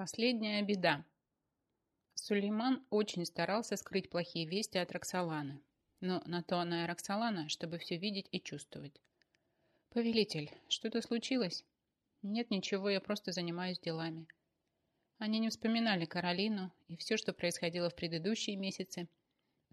Последняя беда. Сулейман очень старался скрыть плохие вести от Роксоланы. Но на то она и Роксолана, чтобы все видеть и чувствовать. «Повелитель, что-то случилось?» «Нет ничего, я просто занимаюсь делами». Они не вспоминали Каролину и все, что происходило в предыдущие месяцы.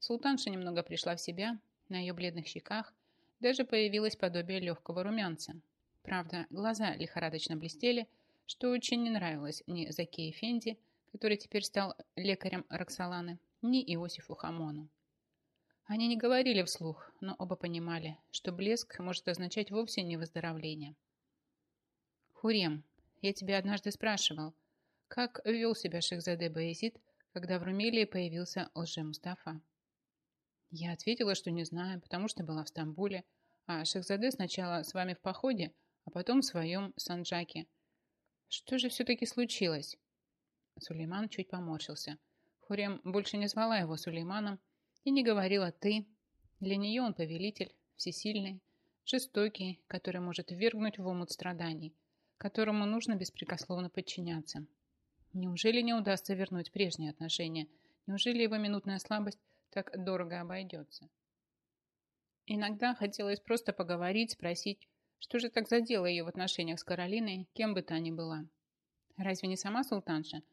Султанша немного пришла в себя, на ее бледных щеках даже появилось подобие легкого румянца. Правда, глаза лихорадочно блестели, что очень не нравилось ни Закее Фенди, который теперь стал лекарем Роксоланы, ни Иосифу Хамону. Они не говорили вслух, но оба понимали, что блеск может означать вовсе не выздоровление. «Хурем, я тебя однажды спрашивал, как вел себя Шехзаде Баезид, когда в Румелии появился лже-Мустафа?» Я ответила, что не знаю, потому что была в Стамбуле, а Шехзаде сначала с вами в походе, а потом в своем Санджаке – что же все-таки случилось? Сулейман чуть поморщился. Хурем больше не звала его Сулейманом и не говорила «ты». Для нее он повелитель, всесильный, жестокий, который может ввергнуть в омут страданий, которому нужно беспрекословно подчиняться. Неужели не удастся вернуть прежние отношения? Неужели его минутная слабость так дорого обойдется? Иногда хотелось просто поговорить, спросить, что же так задело ее в отношениях с Каролиной, кем бы та ни была? Разве не сама султанша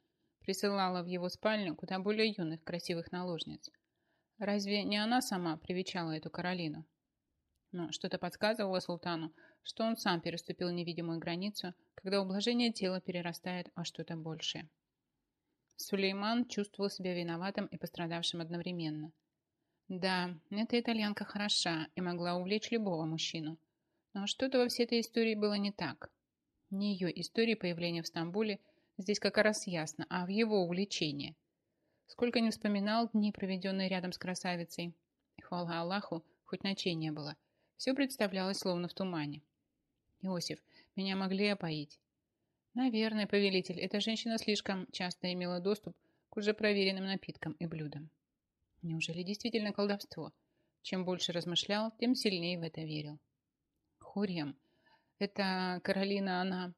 присылала в его спальню куда более юных красивых наложниц? Разве не она сама привечала эту Каролину? Но что-то подсказывало султану, что он сам переступил невидимую границу, когда ублажение тела перерастает во что-то большее. Сулейман чувствовал себя виноватым и пострадавшим одновременно. Да, эта итальянка хороша и могла увлечь любого мужчину. Но что-то во всей этой истории было не так. Не ее истории появления в Стамбуле здесь как раз ясно, а в его увлечении. Сколько не вспоминал дни, проведенные рядом с красавицей. Хвала Аллаху, хоть ночей не было. Все представлялось словно в тумане. Иосиф, меня могли опоить. Наверное, повелитель, эта женщина слишком часто имела доступ к уже проверенным напиткам и блюдам. Неужели действительно колдовство? Чем больше размышлял, тем сильнее в это верил. Хурьям. Это Каролина, она...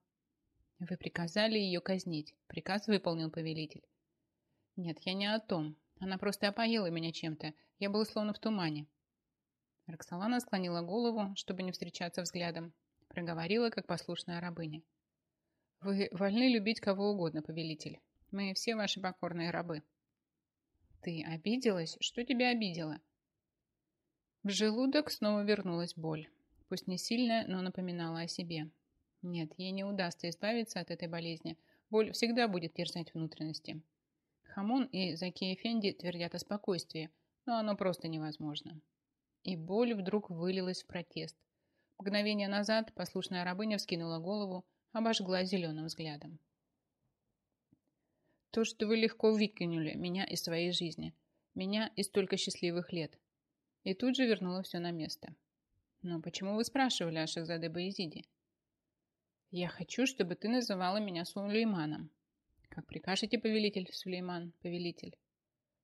Вы приказали ее казнить. Приказ выполнил повелитель. Нет, я не о том. Она просто опоила меня чем-то. Я был словно в тумане. Роксолана склонила голову, чтобы не встречаться взглядом. Проговорила, как послушная рабыня. Вы вольны любить кого угодно, повелитель. Мы все ваши покорные рабы. Ты обиделась? Что тебя обидело? В желудок снова вернулась боль пусть не сильная, но напоминала о себе. Нет, ей не удастся избавиться от этой болезни. Боль всегда будет терзать внутренности. Хамон и Заки Эфенди твердят о спокойствии, но оно просто невозможно. И боль вдруг вылилась в протест. Мгновение назад послушная рабыня вскинула голову, обожгла зеленым взглядом. То, что вы легко выкинули меня из своей жизни, меня из столько счастливых лет. И тут же вернула все на место. Но почему вы спрашивали о Шахзаде Баезиде? Я хочу, чтобы ты называла меня Сулейманом. Как прикажете, повелитель Сулейман, повелитель.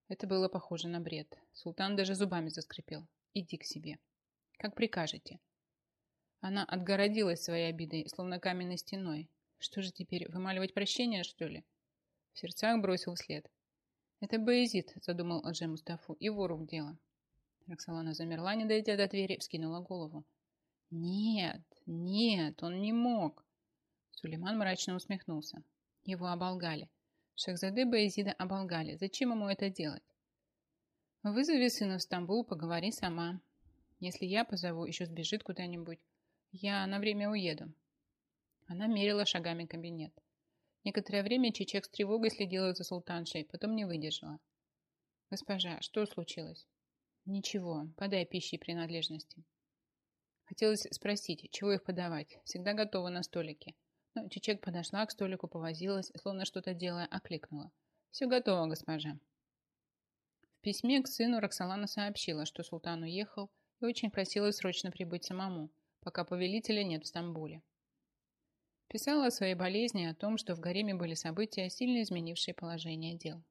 Это было похоже на бред. Султан даже зубами заскрипел. Иди к себе. Как прикажете. Она отгородилась своей обидой, словно каменной стеной. Что же теперь, вымаливать прощение, что ли? В сердцах бросил след. Это Баезид, задумал Адже Мустафу, его рук дело. Роксолана замерла, не дойдя до двери, вскинула голову. «Нет, нет, он не мог!» Сулейман мрачно усмехнулся. Его оболгали. Шахзаде Баезида оболгали. Зачем ему это делать? «Вызови сына в Стамбул, поговори сама. Если я позову, еще сбежит куда-нибудь. Я на время уеду». Она мерила шагами кабинет. Некоторое время Чечек с тревогой следила за султаншей, потом не выдержала. «Госпожа, что случилось?» Ничего, подай пищи и принадлежности. Хотелось спросить, чего их подавать. Всегда готова на столике. Но Чечек подошла к столику, повозилась, словно что-то делая, окликнула. Все готово, госпожа. В письме к сыну Роксолана сообщила, что султан уехал и очень просила срочно прибыть самому, пока повелителя нет в Стамбуле. Писала о своей болезни и о том, что в гареме были события, сильно изменившие положение дел.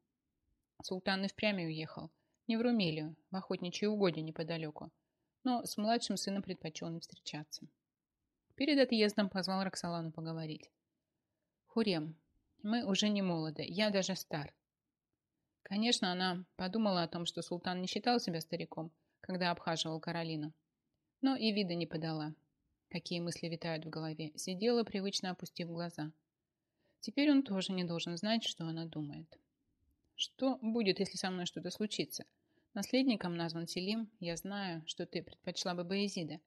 Султан и впрямь уехал – не в Румелию, в охотничьи угодья неподалеку, но с младшим сыном предпочел не встречаться. Перед отъездом позвал Роксолану поговорить. «Хурем, Мы уже не молоды, я даже стар. Конечно, она подумала о том, что султан не считал себя стариком, когда обхаживал Каролину. Но и вида не подала. Какие мысли витают в голове, сидела, привычно опустив глаза. Теперь он тоже не должен знать, что она думает. Что будет, если со мной что-то случится? Наследником назван Селим. Я знаю, что ты предпочла бы Боязида.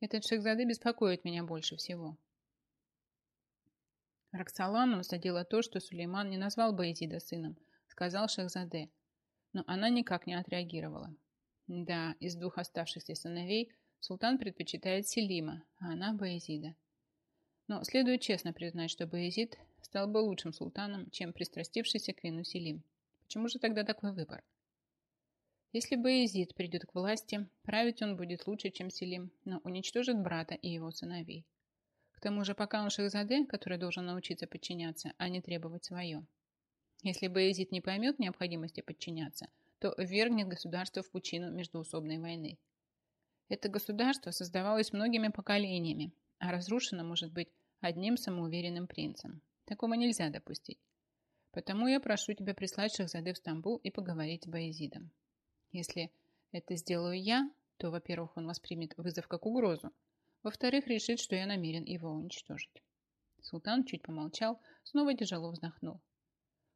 Этот Шехзады беспокоит меня больше всего. Роксолану задело то, что Сулейман не назвал Боязида сыном, сказал Шехзаде. Но она никак не отреагировала. Да, из двух оставшихся сыновей султан предпочитает Селима, а она Боязида. Но следует честно признать, что Боязид стал бы лучшим султаном, чем пристрастившийся к вину Селим. Почему же тогда такой выбор? Если Боязид придет к власти, править он будет лучше, чем Селим, но уничтожит брата и его сыновей. К тому же пока он Шахзаде, который должен научиться подчиняться, а не требовать свое. Если Боязид не поймет необходимости подчиняться, то ввергнет государство в пучину междуусобной войны. Это государство создавалось многими поколениями, а разрушено может быть одним самоуверенным принцем. Такого нельзя допустить. Потому я прошу тебя прислать Шахзаде в Стамбул и поговорить с Боязидом. Если это сделаю я, то, во-первых, он воспримет вызов как угрозу, во-вторых, решит, что я намерен его уничтожить. Султан чуть помолчал, снова тяжело вздохнул.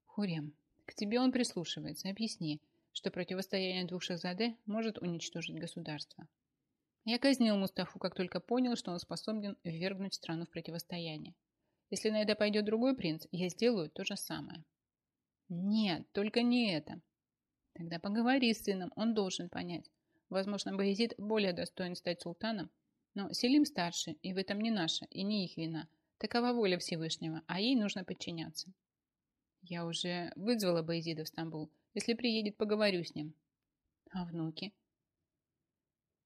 Хурем, к тебе он прислушивается. Объясни, что противостояние двух шахзаде может уничтожить государство. Я казнил Мустафу, как только понял, что он способен ввергнуть страну в противостояние. Если на это пойдет другой принц, я сделаю то же самое. Нет, только не это. Тогда поговори с сыном, он должен понять. Возможно, Баязид более достоин стать султаном, но Селим старше, и в этом не наша, и не их вина. Такова воля Всевышнего, а ей нужно подчиняться. Я уже вызвала Баязида в Стамбул. Если приедет, поговорю с ним. А внуки?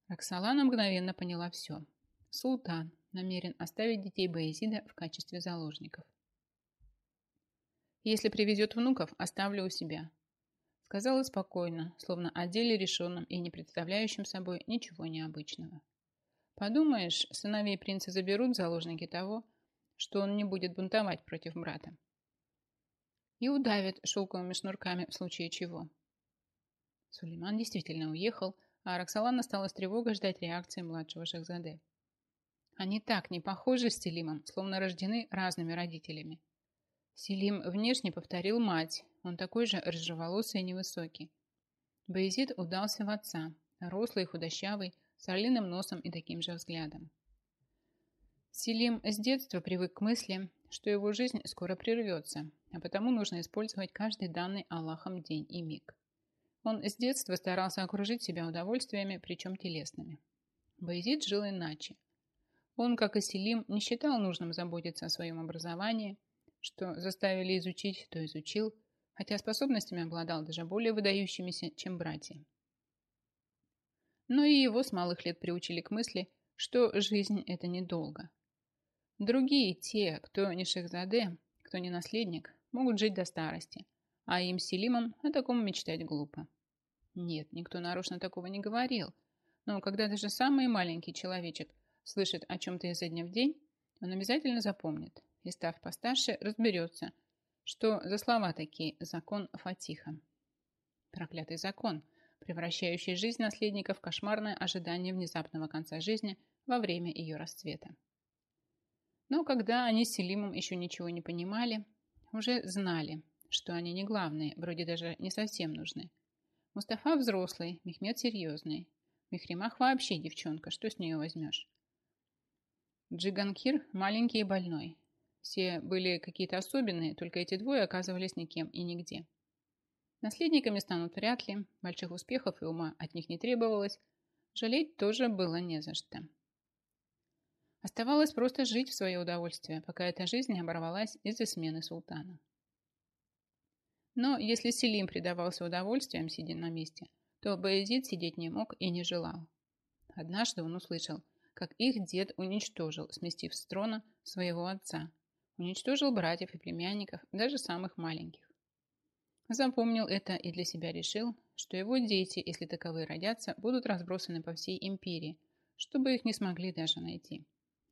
Роксолана мгновенно поняла все. Султан намерен оставить детей Баязида в качестве заложников. Если привезет внуков, оставлю у себя. Сказала спокойно, словно о деле решенном и не представляющем собой ничего необычного. Подумаешь, сыновей принца заберут заложники того, что он не будет бунтовать против брата. И удавят шелковыми шнурками в случае чего. Сулейман действительно уехал, а Роксолана стала с тревогой ждать реакции младшего Шахзаде. Они так не похожи с Селимом, словно рождены разными родителями. Селим внешне повторил мать, он такой же рыжеволосый и невысокий. Боязид удался в отца, рослый и худощавый, с орлиным носом и таким же взглядом. Селим с детства привык к мысли, что его жизнь скоро прервется, а потому нужно использовать каждый данный Аллахом день и миг. Он с детства старался окружить себя удовольствиями, причем телесными. Боязид жил иначе. Он, как и Селим, не считал нужным заботиться о своем образовании, что заставили изучить, то изучил, хотя способностями обладал даже более выдающимися, чем братья. Но и его с малых лет приучили к мысли, что жизнь – это недолго. Другие, те, кто не шехзаде, кто не наследник, могут жить до старости, а им Селимом о таком мечтать глупо. Нет, никто нарочно такого не говорил, но когда даже самый маленький человечек слышит о чем-то изо дня в день, он обязательно запомнит и, став постарше, разберется – что за слова такие «закон Фатиха». Проклятый закон, превращающий жизнь наследника в кошмарное ожидание внезапного конца жизни во время ее расцвета. Но когда они с Селимом еще ничего не понимали, уже знали, что они не главные, вроде даже не совсем нужны. Мустафа взрослый, Мехмед серьезный. Мехримах вообще девчонка, что с нее возьмешь? Джиганкир маленький и больной. Все были какие-то особенные, только эти двое оказывались никем и нигде. Наследниками станут вряд ли, больших успехов и ума от них не требовалось, жалеть тоже было не за что. Оставалось просто жить в свое удовольствие, пока эта жизнь не оборвалась из-за смены султана. Но если Селим предавался удовольствием, сидя на месте, то Баязид сидеть не мог и не желал. Однажды он услышал, как их дед уничтожил, сместив с трона своего отца, Уничтожил братьев и племянников, даже самых маленьких. Запомнил это и для себя решил, что его дети, если таковые родятся, будут разбросаны по всей империи, чтобы их не смогли даже найти.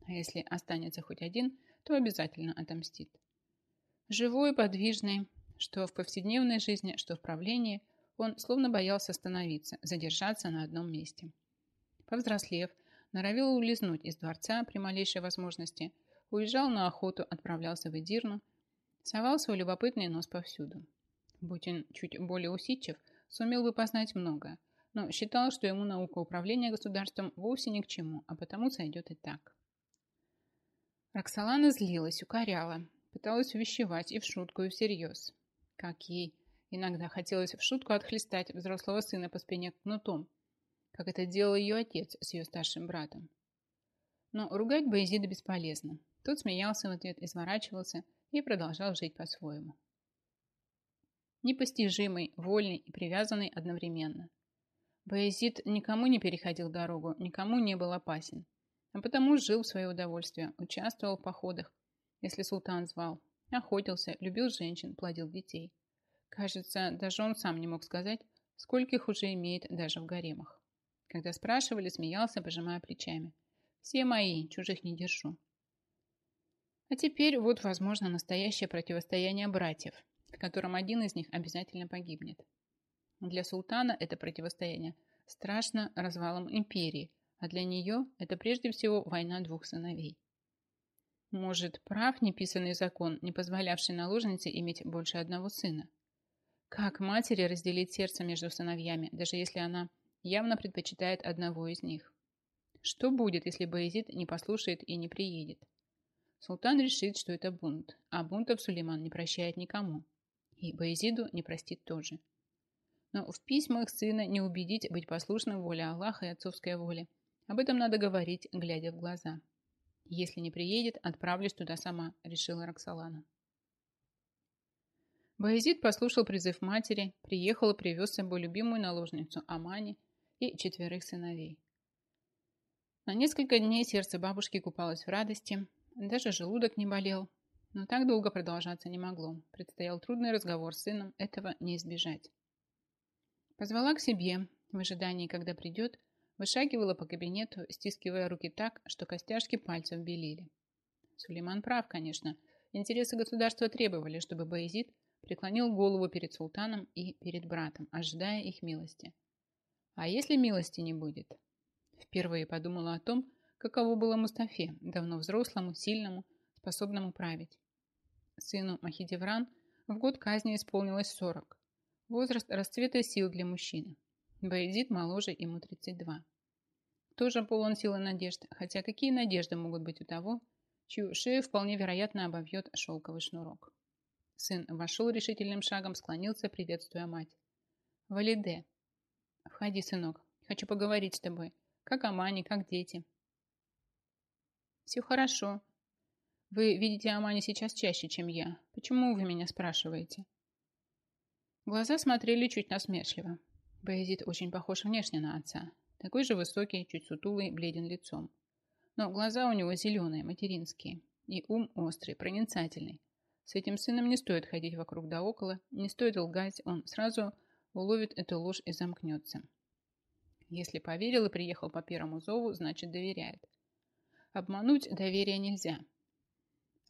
А если останется хоть один, то обязательно отомстит. Живой, подвижный, что в повседневной жизни, что в правлении, он словно боялся остановиться, задержаться на одном месте. Повзрослев, норовил улизнуть из дворца при малейшей возможности, уезжал на охоту, отправлялся в Эдирну, совал свой любопытный нос повсюду. Будь он чуть более усидчив, сумел бы познать многое, но считал, что ему наука управления государством вовсе ни к чему, а потому сойдет и так. Роксолана злилась, укоряла, пыталась увещевать и в шутку, и всерьез. Как ей иногда хотелось в шутку отхлестать взрослого сына по спине кнутом, как это делал ее отец с ее старшим братом. Но ругать Боязида бесполезно. Тот смеялся в ответ, изворачивался и продолжал жить по-своему. Непостижимый, вольный и привязанный одновременно. Боязид никому не переходил дорогу, никому не был опасен, а потому жил в свое удовольствие, участвовал в походах, если султан звал, охотился, любил женщин, плодил детей. Кажется, даже он сам не мог сказать, скольких уже имеет даже в гаремах. Когда спрашивали, смеялся, пожимая плечами. Все мои, чужих не держу. А теперь вот, возможно, настоящее противостояние братьев, в котором один из них обязательно погибнет. Для султана это противостояние страшно развалом империи, а для нее это прежде всего война двух сыновей. Может, прав неписанный закон, не позволявший наложнице иметь больше одного сына? Как матери разделить сердце между сыновьями, даже если она явно предпочитает одного из них? Что будет, если Баязид не послушает и не приедет? Султан решит, что это бунт, а бунтов Сулейман не прощает никому. И Баязиду не простит тоже. Но в письмах сына не убедить быть послушным воле Аллаха и отцовской воле. Об этом надо говорить, глядя в глаза. Если не приедет, отправлюсь туда сама, решила Роксолана. Баязид послушал призыв матери, приехал и привез с собой любимую наложницу Амани и четверых сыновей. На несколько дней сердце бабушки купалось в радости, даже желудок не болел, но так долго продолжаться не могло. Предстоял трудный разговор с сыном, этого не избежать. Позвала к себе, в ожидании, когда придет, вышагивала по кабинету, стискивая руки так, что костяшки пальцев белили. Сулейман прав, конечно. Интересы государства требовали, чтобы Баязид преклонил голову перед султаном и перед братом, ожидая их милости. А если милости не будет? Впервые подумала о том, каково было Мустафе, давно взрослому, сильному, способному править. Сыну Махидевран в год казни исполнилось 40. Возраст расцвета сил для мужчины. Баязид моложе, ему 32. Тоже полон сил и надежд, хотя какие надежды могут быть у того, чью шею вполне вероятно обовьет шелковый шнурок. Сын вошел решительным шагом, склонился, приветствуя мать. «Валиде!» «Входи, сынок. Хочу поговорить с тобой. Как Амани, как дети?» «Все хорошо. Вы видите Амани сейчас чаще, чем я. Почему вы меня спрашиваете?» Глаза смотрели чуть насмешливо. Баязид очень похож внешне на отца. Такой же высокий, чуть сутулый, бледен лицом. Но глаза у него зеленые, материнские. И ум острый, проницательный. С этим сыном не стоит ходить вокруг да около, не стоит лгать, он сразу уловит эту ложь и замкнется. Если поверил и приехал по первому зову, значит доверяет. Обмануть доверие нельзя.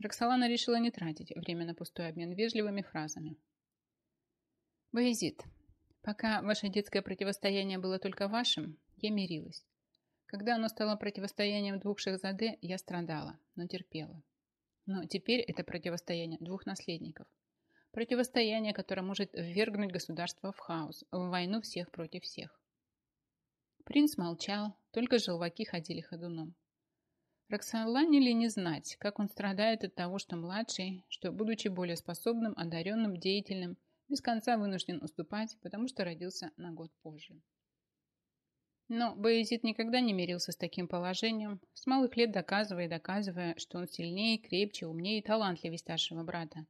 Роксолана решила не тратить время на пустой обмен вежливыми фразами. Баязид, пока ваше детское противостояние было только вашим, я мирилась. Когда оно стало противостоянием двух Шахзаде, я страдала, но терпела. Но теперь это противостояние двух наследников. Противостояние, которое может ввергнуть государство в хаос, в войну всех против всех. Принц молчал, только желваки ходили ходуном. Роксолане ли не знать, как он страдает от того, что младший, что, будучи более способным, одаренным, деятельным, без конца вынужден уступать, потому что родился на год позже. Но Боязид никогда не мирился с таким положением, с малых лет доказывая и доказывая, что он сильнее, крепче, умнее и талантливее старшего брата.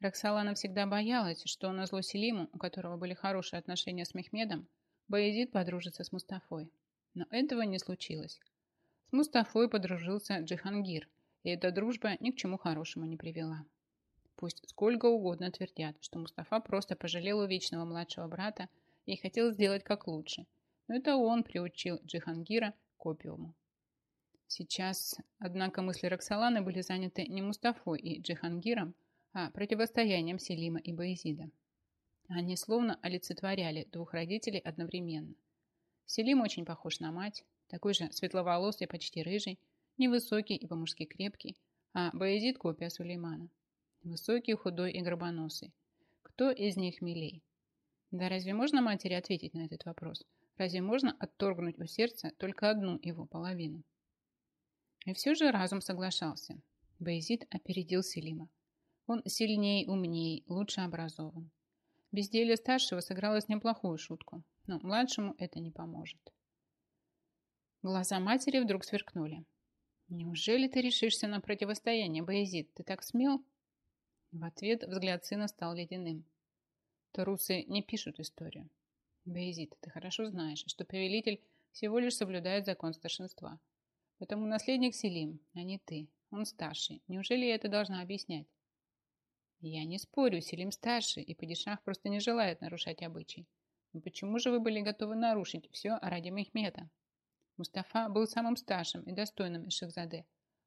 Роксолана всегда боялась, что на зло Селиму, у которого были хорошие отношения с Мехмедом, Боязид подружится с Мустафой. Но этого не случилось. С Мустафой подружился Джихангир, и эта дружба ни к чему хорошему не привела. Пусть сколько угодно твердят, что Мустафа просто пожалел у вечного младшего брата и хотел сделать как лучше. Но это он приучил Джихангира к опиуму. Сейчас, однако, мысли Роксоланы были заняты не Мустафой и Джихангиром, а противостоянием Селима и Баезида. Они словно олицетворяли двух родителей одновременно. Селим очень похож на мать, такой же светловолосый, почти рыжий, невысокий и по-мужски крепкий, а Баезид – копия Сулеймана. Высокий, худой и гробоносый. Кто из них милей? Да разве можно матери ответить на этот вопрос? Разве можно отторгнуть у сердца только одну его половину? И все же разум соглашался. Баезид опередил Селима. Он сильнее, умнее, лучше образован. Безделье старшего сыгралось неплохую шутку, но младшему это не поможет. Глаза матери вдруг сверкнули. «Неужели ты решишься на противостояние, Боязид? Ты так смел?» В ответ взгляд сына стал ледяным. Тарусы не пишут историю. Боязид, ты хорошо знаешь, что повелитель всего лишь соблюдает закон старшинства. Поэтому наследник Селим, а не ты. Он старший. Неужели я это должна объяснять? Я не спорю, Селим старше, и падишах просто не желает нарушать обычай. Но почему же вы были готовы нарушить все ради Мехмета? Мустафа был самым старшим и достойным из Шахзаде.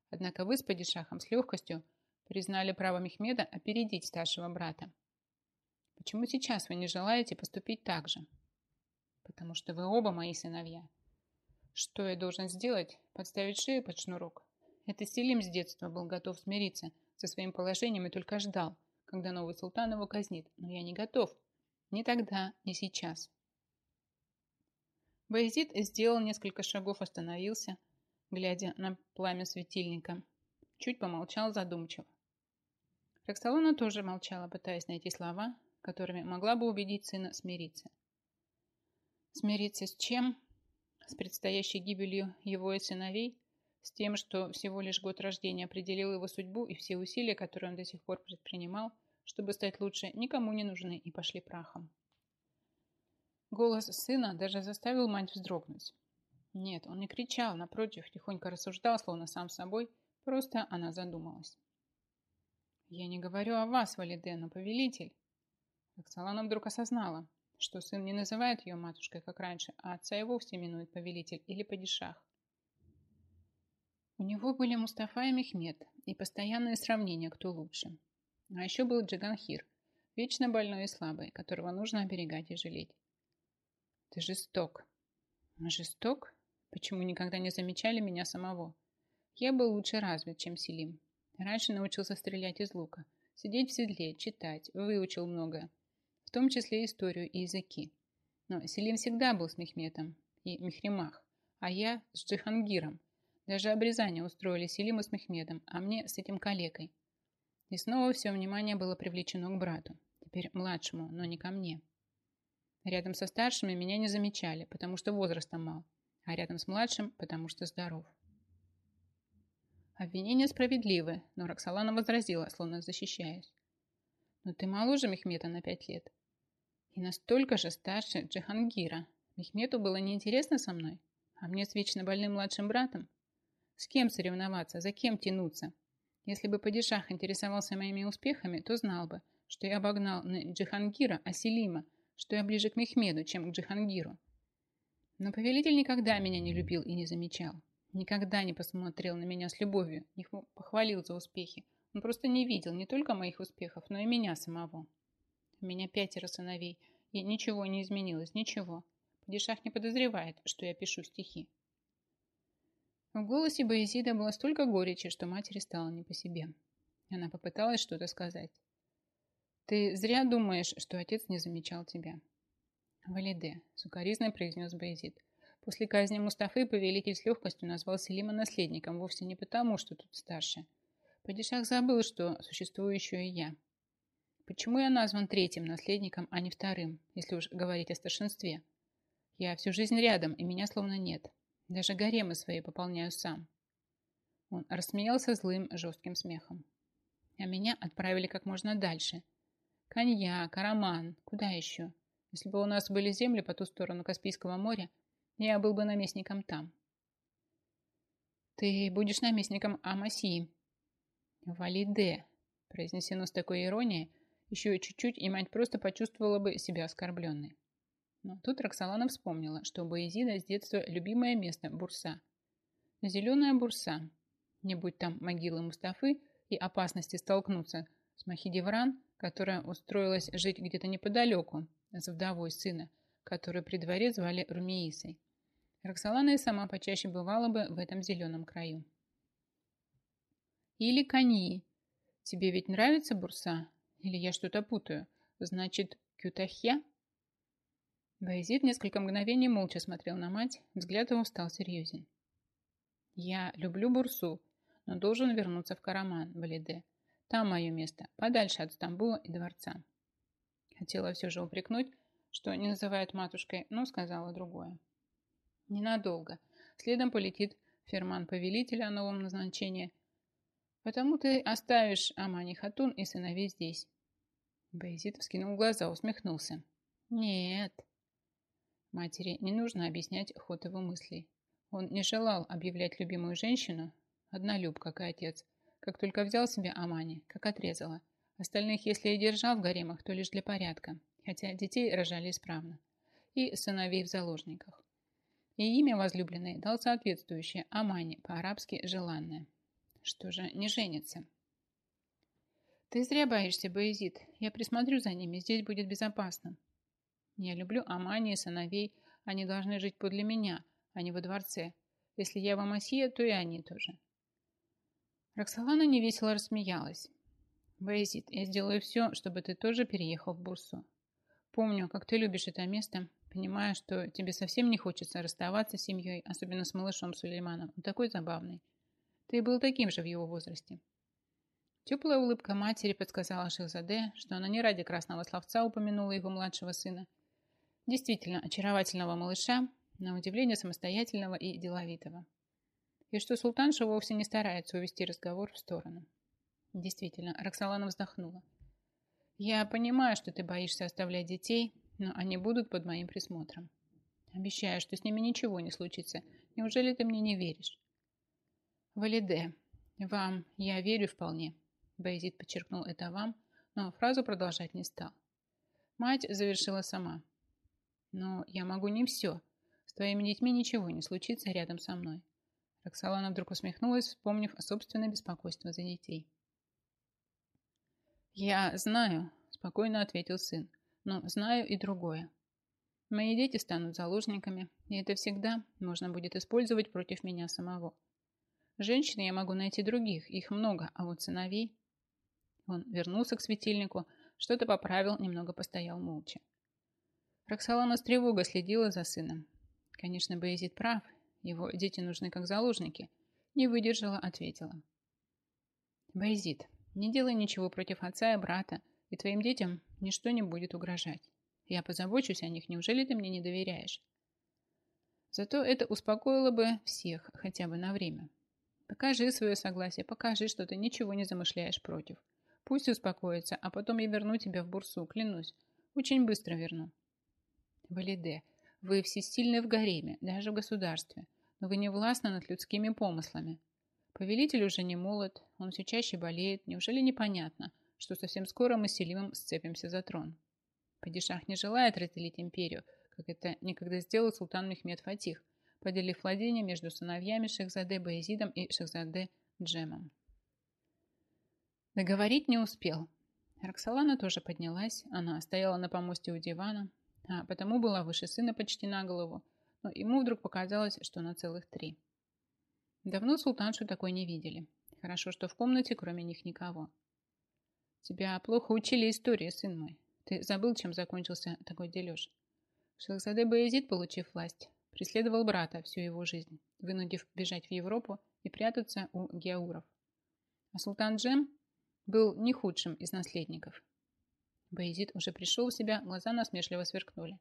Однако вы с падишахом с легкостью признали право Мехмеда опередить старшего брата. Почему сейчас вы не желаете поступить так же? Потому что вы оба мои сыновья. Что я должен сделать? Подставить шею под шнурок? Это Селим с детства был готов смириться со своим положением и только ждал, когда новый султан его казнит. Но я не готов. Ни тогда, ни сейчас. Баязид сделал несколько шагов, остановился, глядя на пламя светильника. Чуть помолчал задумчиво. Роксолона тоже молчала, пытаясь найти слова, которыми могла бы убедить сына смириться. Смириться с чем? С предстоящей гибелью его и сыновей? С тем, что всего лишь год рождения определил его судьбу и все усилия, которые он до сих пор предпринимал, чтобы стать лучше, никому не нужны и пошли прахом. Голос сына даже заставил мать вздрогнуть. Нет, он не кричал, напротив, тихонько рассуждал, словно сам собой, просто она задумалась. «Я не говорю о вас, Валиде, но повелитель». Оксалана вдруг осознала, что сын не называет ее матушкой, как раньше, а отца и вовсе именует повелитель или падишах. У него были Мустафа и Мехмед, и постоянные сравнения, кто лучше. А еще был Джиганхир, вечно больной и слабый, которого нужно оберегать и жалеть. Ты жесток. Жесток? Почему никогда не замечали меня самого? Я был лучше развит, чем Селим. Раньше научился стрелять из лука, сидеть в седле, читать, выучил многое, в том числе историю и языки. Но Селим всегда был с Мехметом и Мехримах, а я с Джихангиром. Даже обрезание устроили Селиму с Мехмедом, а мне с этим калекой. И снова все внимание было привлечено к брату, теперь младшему, но не ко мне. Рядом со старшими меня не замечали, потому что возрастом мал, а рядом с младшим, потому что здоров. Обвинения справедливы, но Роксолана возразила, словно защищаясь. Но ты моложе Мехмета на пять лет. И настолько же старше Джихангира. Мехмету было неинтересно со мной, а мне с вечно больным младшим братом. С кем соревноваться, за кем тянуться? Если бы Падишах интересовался моими успехами, то знал бы, что я обогнал не Джихангира, а Селима, что я ближе к Мехмеду, чем к Джихангиру. Но повелитель никогда меня не любил и не замечал. Никогда не посмотрел на меня с любовью, не похвалил за успехи. Он просто не видел не только моих успехов, но и меня самого. У меня пятеро сыновей, и ничего не изменилось, ничего. Падишах не подозревает, что я пишу стихи. В голосе Боязида было столько горечи, что матери стало не по себе. Она попыталась что-то сказать. Ты зря думаешь, что отец не замечал тебя. Валиде, сукоризно произнес Байзид. После казни Мустафы повелитель с легкостью назвал Селима наследником, вовсе не потому, что тут старше. Падишах забыл, что существую еще и я. Почему я назван третьим наследником, а не вторым, если уж говорить о старшинстве? Я всю жизнь рядом, и меня словно нет. Даже гаремы свои пополняю сам. Он рассмеялся злым, жестким смехом. А меня отправили как можно дальше – Коньяк, Роман, куда еще? Если бы у нас были земли по ту сторону Каспийского моря, я был бы наместником там. Ты будешь наместником Амаси. Валиде, произнесено с такой иронией, еще чуть-чуть, и мать просто почувствовала бы себя оскорбленной. Но тут Роксолана вспомнила, что Боязида с детства любимое место – Бурса. Зеленая Бурса. Не будь там могилы Мустафы и опасности столкнуться С Махидевран, которая устроилась жить где-то неподалеку, с вдовой сына, которую при дворе звали Румеисой. Роксолана и сама почаще бывала бы в этом зеленом краю. Или коньи. Тебе ведь нравится бурса? Или я что-то путаю? Значит, кютахья? Баязид несколько мгновений молча смотрел на мать, взгляд его стал серьезен. Я люблю бурсу, но должен вернуться в Караман, Валиде. Там мое место, подальше от Стамбула и дворца. Хотела все же упрекнуть, что не называет матушкой, но сказала другое. Ненадолго. Следом полетит ферман повелителя о новом назначении. Потому ты оставишь Амани Хатун и сыновей здесь. Баязид вскинул глаза, усмехнулся. Нет. Матери не нужно объяснять ход его мыслей. Он не желал объявлять любимую женщину, однолюб, как и отец, как только взял себе Амани, как отрезала. Остальных, если и держал в гаремах, то лишь для порядка, хотя детей рожали исправно. И сыновей в заложниках. И имя возлюбленной дал соответствующее Амани, по-арабски «желанное». Что же не женится? Ты зря боишься, Боязид. Я присмотрю за ними, здесь будет безопасно. Я люблю Амани и сыновей. Они должны жить подле меня, а не во дворце. Если я вам Асия, то и они тоже. Роксолана невесело рассмеялась. Боязид, я сделаю все, чтобы ты тоже переехал в Бурсу. Помню, как ты любишь это место, понимая, что тебе совсем не хочется расставаться с семьей, особенно с малышом Сулейманом. Он такой забавный. Ты был таким же в его возрасте. Теплая улыбка матери подсказала Шахзаде, что она не ради красного словца упомянула его младшего сына. Действительно, очаровательного малыша, на удивление самостоятельного и деловитого. И что султанша вовсе не старается увести разговор в сторону. Действительно, Роксолана вздохнула. «Я понимаю, что ты боишься оставлять детей, но они будут под моим присмотром. Обещаю, что с ними ничего не случится. Неужели ты мне не веришь?» «Валиде, вам я верю вполне», – Баязид подчеркнул это вам, но фразу продолжать не стал. Мать завершила сама. «Но я могу не все. С твоими детьми ничего не случится рядом со мной». Роксолана вдруг усмехнулась, вспомнив о собственном беспокойстве за детей. «Я знаю», – спокойно ответил сын, – «но знаю и другое. Мои дети станут заложниками, и это всегда можно будет использовать против меня самого. Женщин я могу найти других, их много, а вот сыновей...» Он вернулся к светильнику, что-то поправил, немного постоял молча. Роксолана с тревогой следила за сыном. Конечно, Боязид прав, его дети нужны как заложники. Не выдержала, ответила. Боязид, не делай ничего против отца и брата, и твоим детям ничто не будет угрожать. Я позабочусь о них, неужели ты мне не доверяешь? Зато это успокоило бы всех, хотя бы на время. Покажи свое согласие, покажи, что ты ничего не замышляешь против. Пусть успокоится, а потом я верну тебя в бурсу, клянусь. Очень быстро верну. Валиде, вы всесильны в гареме, даже в государстве, но вы не властны над людскими помыслами. Повелитель уже не молод, он все чаще болеет. Неужели непонятно, что совсем скоро мы с Селимом сцепимся за трон? Падишах не желает разделить империю, как это некогда сделал султан Мехмед Фатих, поделив владение между сыновьями Шехзаде Баязидом и Шехзаде Джемом. Договорить не успел. Роксолана тоже поднялась, она стояла на помосте у дивана, а потому была выше сына почти на голову, но ему вдруг показалось, что на целых три. Давно султаншу такой не видели. Хорошо, что в комнате кроме них никого. Тебя плохо учили истории, сын мой. Ты забыл, чем закончился такой дележ. Шахзаде Баязид, получив власть, преследовал брата всю его жизнь, вынудив бежать в Европу и прятаться у геауров. А султан Джем был не худшим из наследников. Баязид уже пришел в себя, глаза насмешливо сверкнули.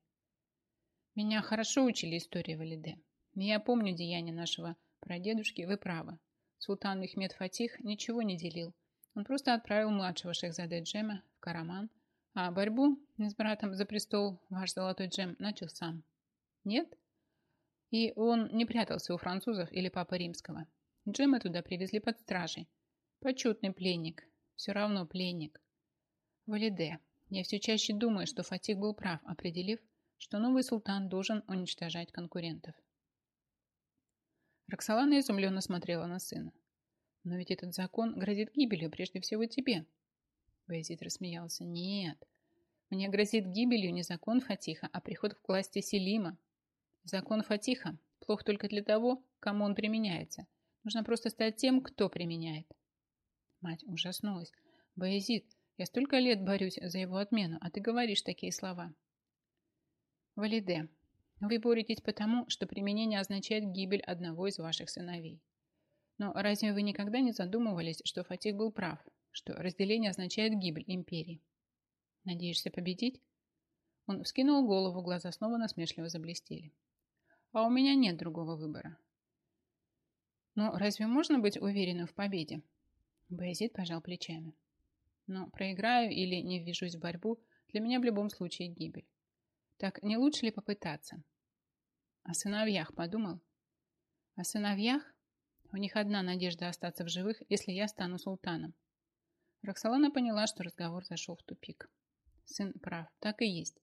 Меня хорошо учили истории Валиде. Я помню деяния нашего Прадедушки, вы правы. Султан Мехмед Фатих ничего не делил. Он просто отправил младшего шехзаде Джема в Караман, а борьбу с братом за престол ваш золотой Джем начал сам. Нет? И он не прятался у французов или папы римского. Джема туда привезли под стражей. Почетный пленник. Все равно пленник. Валиде, я все чаще думаю, что Фатих был прав, определив, что новый султан должен уничтожать конкурентов. Роксолана изумленно смотрела на сына. «Но ведь этот закон грозит гибелью прежде всего тебе». Баязид рассмеялся. Нет, мне грозит гибелью не закон Фатиха, а приход к власти Селима. Закон Фатиха плох только для того, кому он применяется. Нужно просто стать тем, кто применяет. Мать ужаснулась. Баязид, я столько лет борюсь за его отмену, а ты говоришь такие слова. Валиде, вы боретесь потому, что применение означает гибель одного из ваших сыновей. Но разве вы никогда не задумывались, что Фатих был прав, что разделение означает гибель империи? Надеешься победить? Он вскинул голову, глаза снова насмешливо заблестели. А у меня нет другого выбора. Но разве можно быть уверенным в победе? Баязид пожал плечами. Но проиграю или не ввяжусь в борьбу, для меня в любом случае гибель. Так не лучше ли попытаться? О сыновьях подумал? О сыновьях? У них одна надежда остаться в живых, если я стану султаном. Роксолана поняла, что разговор зашел в тупик. Сын прав, так и есть.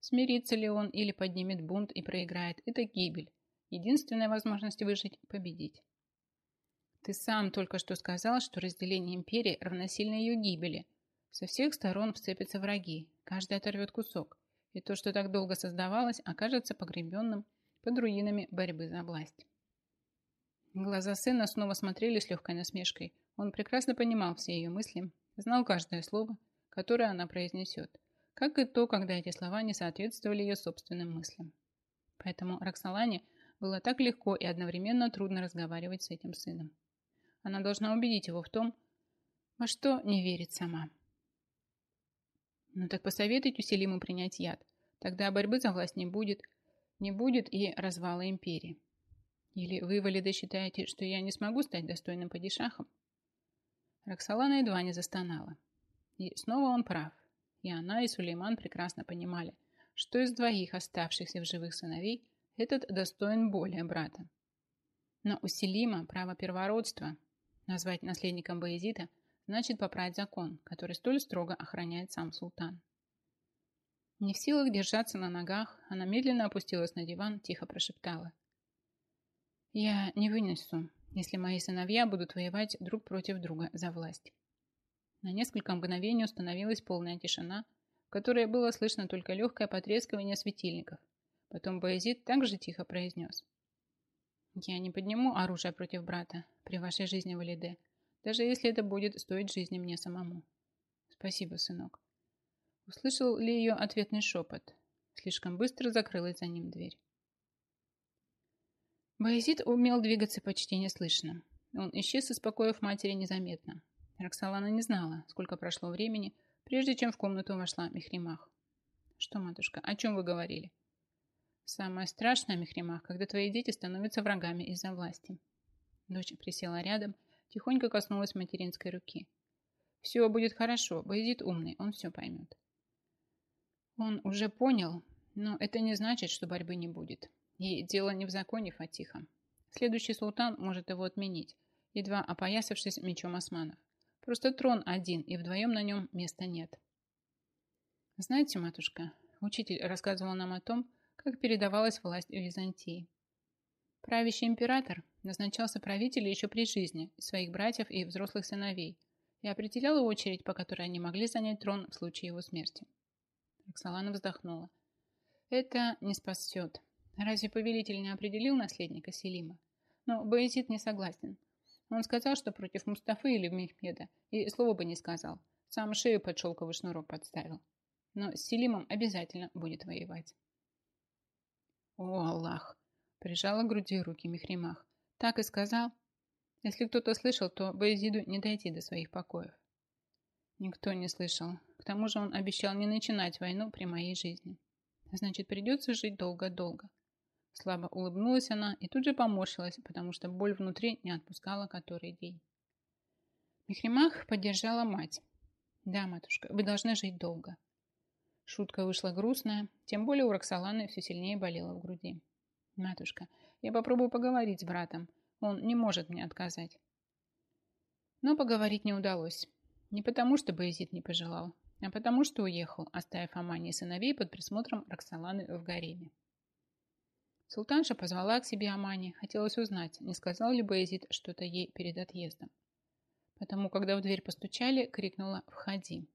Смирится ли он или поднимет бунт и проиграет – это гибель. Единственная возможность выжить – победить. Ты сам только что сказал, что разделение империи равносильно ее гибели. Со всех сторон вцепятся враги, каждый оторвет кусок, и то, что так долго создавалось, окажется погребенным под руинами борьбы за власть. Глаза сына снова смотрели с легкой насмешкой. Он прекрасно понимал все ее мысли, знал каждое слово, которое она произнесет, как и то, когда эти слова не соответствовали ее собственным мыслям. Поэтому Роксолане было так легко и одновременно трудно разговаривать с этим сыном. Она должна убедить его в том, во что не верит сама. Ну так посоветуйте Селиму принять яд. Тогда борьбы за власть не будет, не будет и развала империи. Или вы, Валида, считаете, что я не смогу стать достойным падишахом? Роксолана едва не застонала. И снова он прав. И она, и Сулейман прекрасно понимали, что из двоих оставшихся в живых сыновей этот достоин более брата. Но у Селима право первородства назвать наследником Баязита значит поправить закон, который столь строго охраняет сам султан. Не в силах держаться на ногах, она медленно опустилась на диван, тихо прошептала. «Я не вынесу, если мои сыновья будут воевать друг против друга за власть». На несколько мгновений установилась полная тишина, в которой было слышно только легкое потрескивание светильников. Потом Боязид также тихо произнес. «Я не подниму оружие против брата при вашей жизни, Валиде, даже если это будет стоить жизни мне самому. Спасибо, сынок». Услышал ли ее ответный шепот? Слишком быстро закрылась за ним дверь. Боязид умел двигаться почти неслышно. Он исчез из покоев матери незаметно, Роксолана не знала, сколько прошло времени, прежде чем в комнату вошла Мехримах. «Что, матушка, о чем вы говорили?» «Самое страшное, Мехримах, когда твои дети становятся врагами из-за власти». Дочь присела рядом, тихонько коснулась материнской руки. «Все будет хорошо, Боязид умный, он все поймет». Он уже понял, но это не значит, что борьбы не будет. И дело не в законе Фатиха. Следующий султан может его отменить, едва опоясавшись мечом османов. Просто трон один, и вдвоем на нем места нет. Знаете, матушка, учитель рассказывал нам о том, как передавалась власть в Византии. Правящий император назначался правителем еще при жизни своих братьев и взрослых сыновей и определял очередь, по которой они могли занять трон в случае его смерти. Роксолана вздохнула. Это не спасет. Разве повелитель не определил наследника Селима? Но Боязид не согласен. Он сказал, что против Мустафы или Мехмеда, и слова бы не сказал. Сам шею под шелковый шнурок подставил. Но с Селимом обязательно будет воевать. О, Аллах! Прижала к груди руки Мехримах. Так и сказал. Если кто-то слышал, то Боязиду не дойти до своих покоев. Никто не слышал. К тому же он обещал не начинать войну при моей жизни. Значит, придется жить долго-долго. Слабо улыбнулась она и тут же поморщилась, потому что боль внутри не отпускала который день. Мехримах поддержала мать. «Да, матушка, вы должны жить долго». Шутка вышла грустная, тем более у Роксоланы все сильнее болело в груди. «Матушка, я попробую поговорить с братом. Он не может мне отказать». Но поговорить не удалось. Не потому, что Боязид не пожелал, а потому, что уехал, оставив Амани и сыновей под присмотром Роксоланы в гареме. Султанша позвала к себе Амани. Хотелось узнать, не сказал ли Баязид что-то ей перед отъездом. Потому, когда в дверь постучали, крикнула «Входи».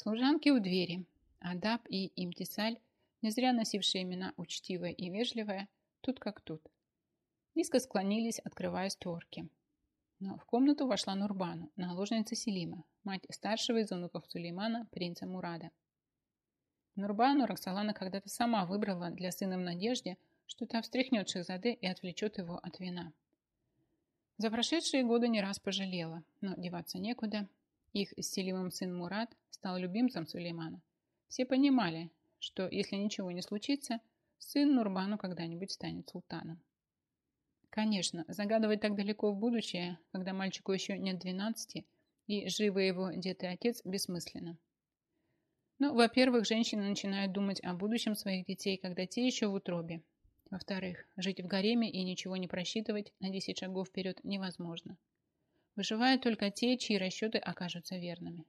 Служанки у двери, Адаб и Имтисаль, не зря носившие имена учтивое и вежливое, тут как тут. Низко склонились, открывая створки. Но в комнату вошла Нурбану, наложница Селима, мать старшего из внуков Сулеймана, принца Мурада. Нурбану Роксолана когда-то сама выбрала для сына в надежде, что та встряхнет Шахзаде и отвлечет его от вина. За прошедшие годы не раз пожалела, но деваться некуда. Их с сын Мурад стал любимцем Сулеймана. Все понимали, что если ничего не случится, сын Нурбану когда-нибудь станет султаном. Конечно, загадывать так далеко в будущее, когда мальчику еще нет 12, и живы его дед и отец, бессмысленно. Ну, во-первых, женщины начинают думать о будущем своих детей, когда те еще в утробе. Во-вторых, жить в гареме и ничего не просчитывать на 10 шагов вперед невозможно. Выживают только те, чьи расчеты окажутся верными.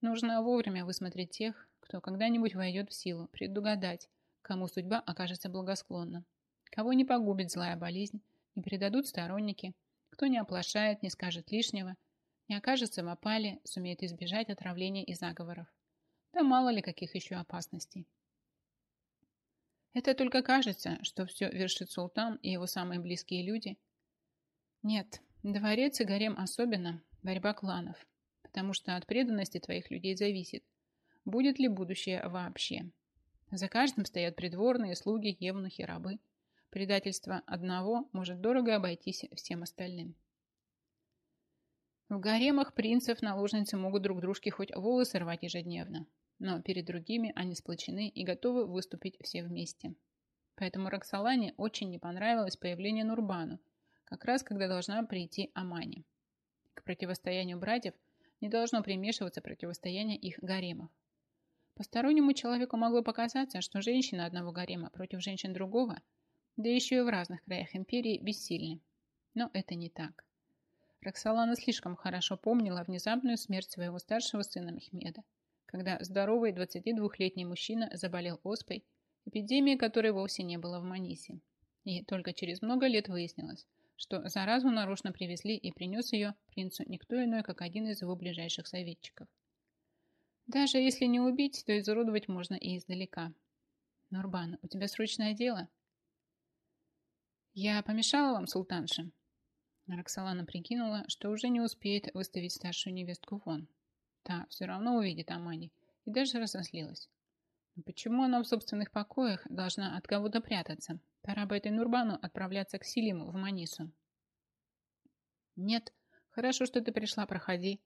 Нужно вовремя высмотреть тех, кто когда-нибудь войдет в силу, предугадать, кому судьба окажется благосклонна, кого не погубит злая болезнь, не передадут сторонники, кто не оплошает, не скажет лишнего, не окажется в опале, сумеет избежать отравления и заговоров. Да мало ли каких еще опасностей. Это только кажется, что все вершит султан и его самые близкие люди. Нет, дворец и гарем особенно борьба кланов, потому что от преданности твоих людей зависит, будет ли будущее вообще. За каждым стоят придворные, слуги, евнухи, рабы. Предательство одного может дорого обойтись всем остальным. В гаремах принцев наложницы могут друг дружке хоть волосы рвать ежедневно, но перед другими они сплочены и готовы выступить все вместе. Поэтому Роксолане очень не понравилось появление Нурбану, как раз когда должна прийти Амани. К противостоянию братьев не должно примешиваться противостояние их гаремов. Постороннему человеку могло показаться, что женщина одного гарема против женщин другого, да еще и в разных краях империи, бессильны. Но это не так. Роксолана слишком хорошо помнила внезапную смерть своего старшего сына Мехмеда – когда здоровый 22-летний мужчина заболел оспой, эпидемии которой вовсе не было в Манисе. И только через много лет выяснилось, что заразу нарочно привезли и принес ее принцу никто иной, как один из его ближайших советчиков. Даже если не убить, то изуродовать можно и издалека. Нурбан, у тебя срочное дело? Я помешала вам, султанша? Роксолана прикинула, что уже не успеет выставить старшую невестку вон. Та все равно увидит Амани и даже разозлилась. Почему она в собственных покоях должна от кого-то прятаться? Пора бы этой Нурбану отправляться к Силиму в Манису. Нет, хорошо, что ты пришла, проходи.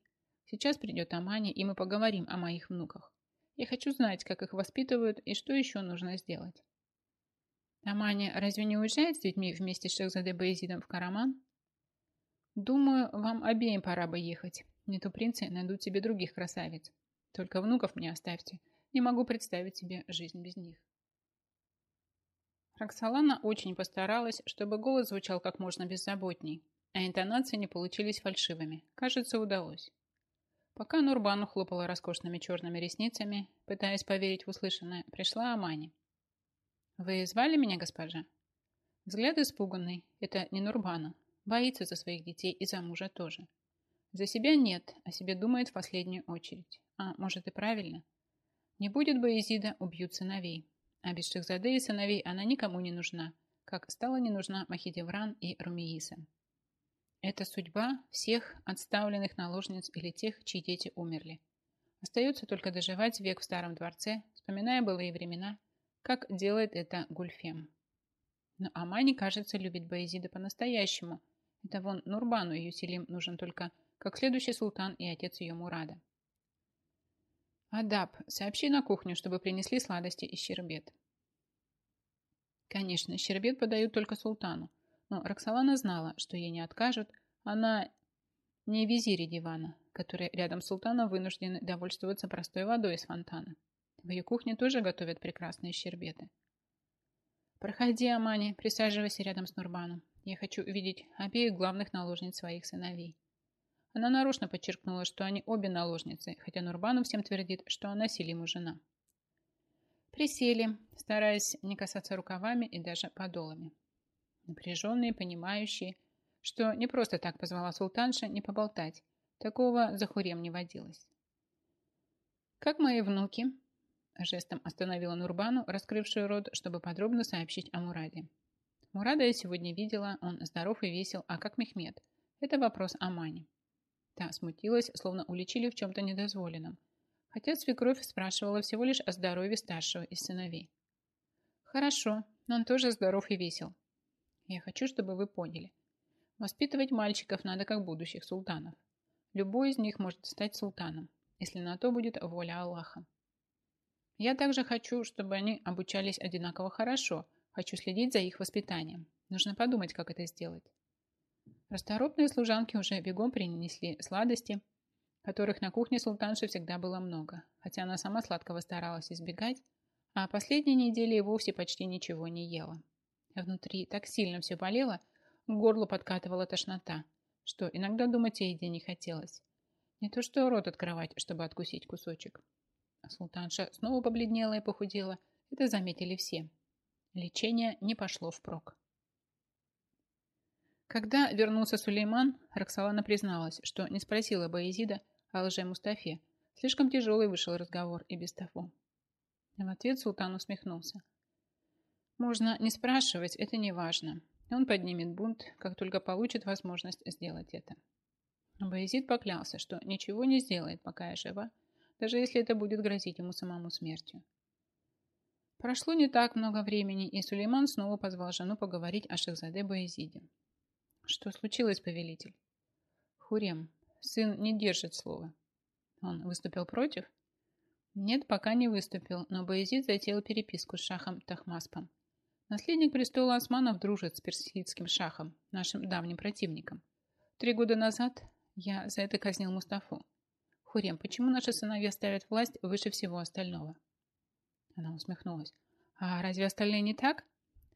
Сейчас придет Амани, и мы поговорим о моих внуках. Я хочу знать, как их воспитывают и что еще нужно сделать. Амани разве не уезжает с детьми вместе с Шехзаде Баезидом в Караман? Думаю, вам обеим пора бы ехать. Не то принцы найдут себе других красавиц. Только внуков мне оставьте. Не могу представить себе жизнь без них. Роксолана очень постаралась, чтобы голос звучал как можно беззаботней, а интонации не получились фальшивыми. Кажется, удалось. Пока Нурбану хлопала роскошными черными ресницами, пытаясь поверить в услышанное, пришла Амани. «Вы звали меня, госпожа?» Взгляд испуганный. Это не Нурбана. Боится за своих детей и за мужа тоже. За себя нет, о себе думает в последнюю очередь. А может и правильно. Не будет бы Изида, убьют сыновей. А без Шехзады и сыновей она никому не нужна, как стала не нужна Махидевран и Румииса. Это судьба всех отставленных наложниц или тех, чьи дети умерли. Остается только доживать век в старом дворце, вспоминая былые времена, как делает это Гульфем. Но Амани, кажется, любит Баезида по-настоящему. Это вон Нурбану Юселим нужен только как следующий султан и отец ее Мурада. «Адаб, сообщи на кухню, чтобы принесли сладости и щербет». Конечно, щербет подают только султану, но Роксолана знала, что ей не откажут. Она не визири дивана, которые рядом с султаном вынуждены довольствоваться простой водой из фонтана. В ее кухне тоже готовят прекрасные щербеты. «Проходи, Амани, присаживайся рядом с Нурбаном. Я хочу увидеть обеих главных наложниц своих сыновей». Она нарочно подчеркнула, что они обе наложницы, хотя Нурбану всем твердит, что она Селиму жена. Присели, стараясь не касаться рукавами и даже подолами. Напряженные, понимающие, что не просто так позвала султанша не поболтать. Такого за хурем не водилось. Как мои внуки? Жестом остановила Нурбану, раскрывшую рот, чтобы подробно сообщить о Мураде. Мурада я сегодня видела, он здоров и весел, а как Мехмед? Это вопрос о Мане. Та смутилась, словно уличили в чем-то недозволенном. Хотя свекровь спрашивала всего лишь о здоровье старшего из сыновей. Хорошо, но он тоже здоров и весел. Я хочу, чтобы вы поняли. Воспитывать мальчиков надо как будущих султанов. Любой из них может стать султаном, если на то будет воля Аллаха. Я также хочу, чтобы они обучались одинаково хорошо. Хочу следить за их воспитанием. Нужно подумать, как это сделать. Расторопные служанки уже бегом принесли сладости, которых на кухне султанши всегда было много, хотя она сама сладкого старалась избегать, а последние недели и вовсе почти ничего не ела. Внутри так сильно все болело, к горлу подкатывала тошнота, что иногда думать о еде не хотелось. Не то что рот открывать, чтобы откусить кусочек. Султанша снова побледнела и похудела. Это заметили все. Лечение не пошло впрок. Когда вернулся Сулейман, Роксолана призналась, что не спросила Баезида о лже-Мустафе. Слишком тяжелый вышел разговор и без того. В ответ султан усмехнулся. Можно не спрашивать, это не важно. Он поднимет бунт, как только получит возможность сделать это. Баезид поклялся, что ничего не сделает, пока я жива, даже если это будет грозить ему самому смертью. Прошло не так много времени, и Сулейман снова позвал жену поговорить о Шахзаде Боязиде. Что случилось, повелитель? Хурем, сын не держит слова. Он выступил против? Нет, пока не выступил, но Боязид затеял переписку с шахом Тахмаспом. Наследник престола Османов дружит с персидским шахом, нашим давним противником. Три года назад я за это казнил Мустафу. Хурем, почему наши сыновья ставят власть выше всего остального? Она усмехнулась. А разве остальные не так?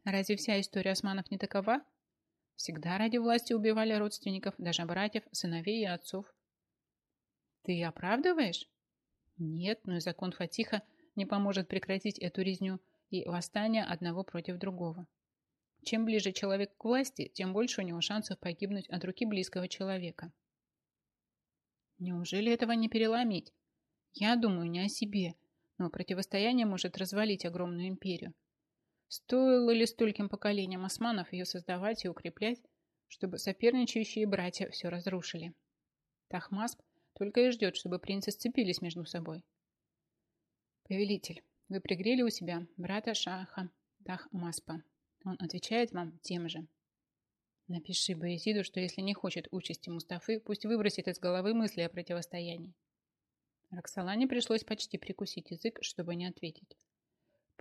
Разве вся история османов не такова? Всегда ради власти убивали родственников, даже братьев, сыновей и отцов. Ты оправдываешь? Нет, но и закон Фатиха не поможет прекратить эту резню и восстание одного против другого. Чем ближе человек к власти, тем больше у него шансов погибнуть от руки близкого человека. Неужели этого не переломить? Я думаю не о себе, но противостояние может развалить огромную империю. Стоило ли стольким поколениям османов ее создавать и укреплять, чтобы соперничающие братья все разрушили? Тахмасп только и ждет, чтобы принцы сцепились между собой. Повелитель, вы пригрели у себя брата Шаха Тахмаспа. Он отвечает вам тем же. Напиши Боязиду, что если не хочет участи Мустафы, пусть выбросит из головы мысли о противостоянии. Роксолане пришлось почти прикусить язык, чтобы не ответить.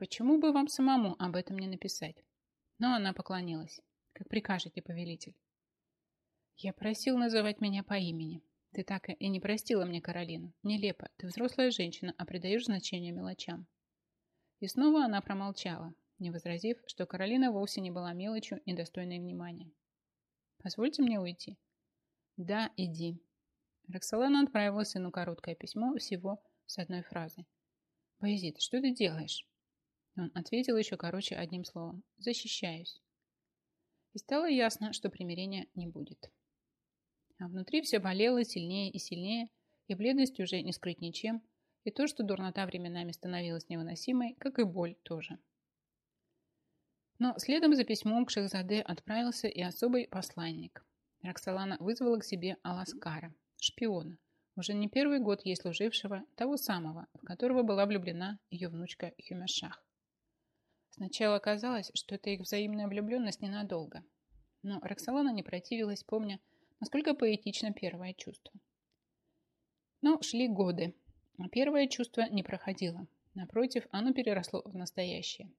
Почему бы вам самому об этом не написать? Но она поклонилась. Как прикажете, повелитель. Я просил называть меня по имени. Ты так и не простила мне Каролину. Нелепо. Ты взрослая женщина, а придаешь значение мелочам. И снова она промолчала, не возразив, что Каролина вовсе не была мелочью, недостойной внимания. Позвольте мне уйти. Да, иди. Роксолана отправила сыну короткое письмо всего с одной фразой. Боязид, что ты делаешь? Он ответил еще короче одним словом. Защищаюсь. И стало ясно, что примирения не будет. А внутри все болело сильнее и сильнее, и бледность уже не скрыть ничем, и то, что дурнота временами становилась невыносимой, как и боль тоже. Но следом за письмом к Шахзаде отправился и особый посланник. Роксолана вызвала к себе Аласкара, шпиона, уже не первый год ей служившего, того самого, в которого была влюблена ее внучка Хюмешах. Сначала казалось, что это их взаимная влюбленность ненадолго. Но Роксолана не противилась, помня, насколько поэтично первое чувство. Но шли годы, а первое чувство не проходило. Напротив, оно переросло в настоящее.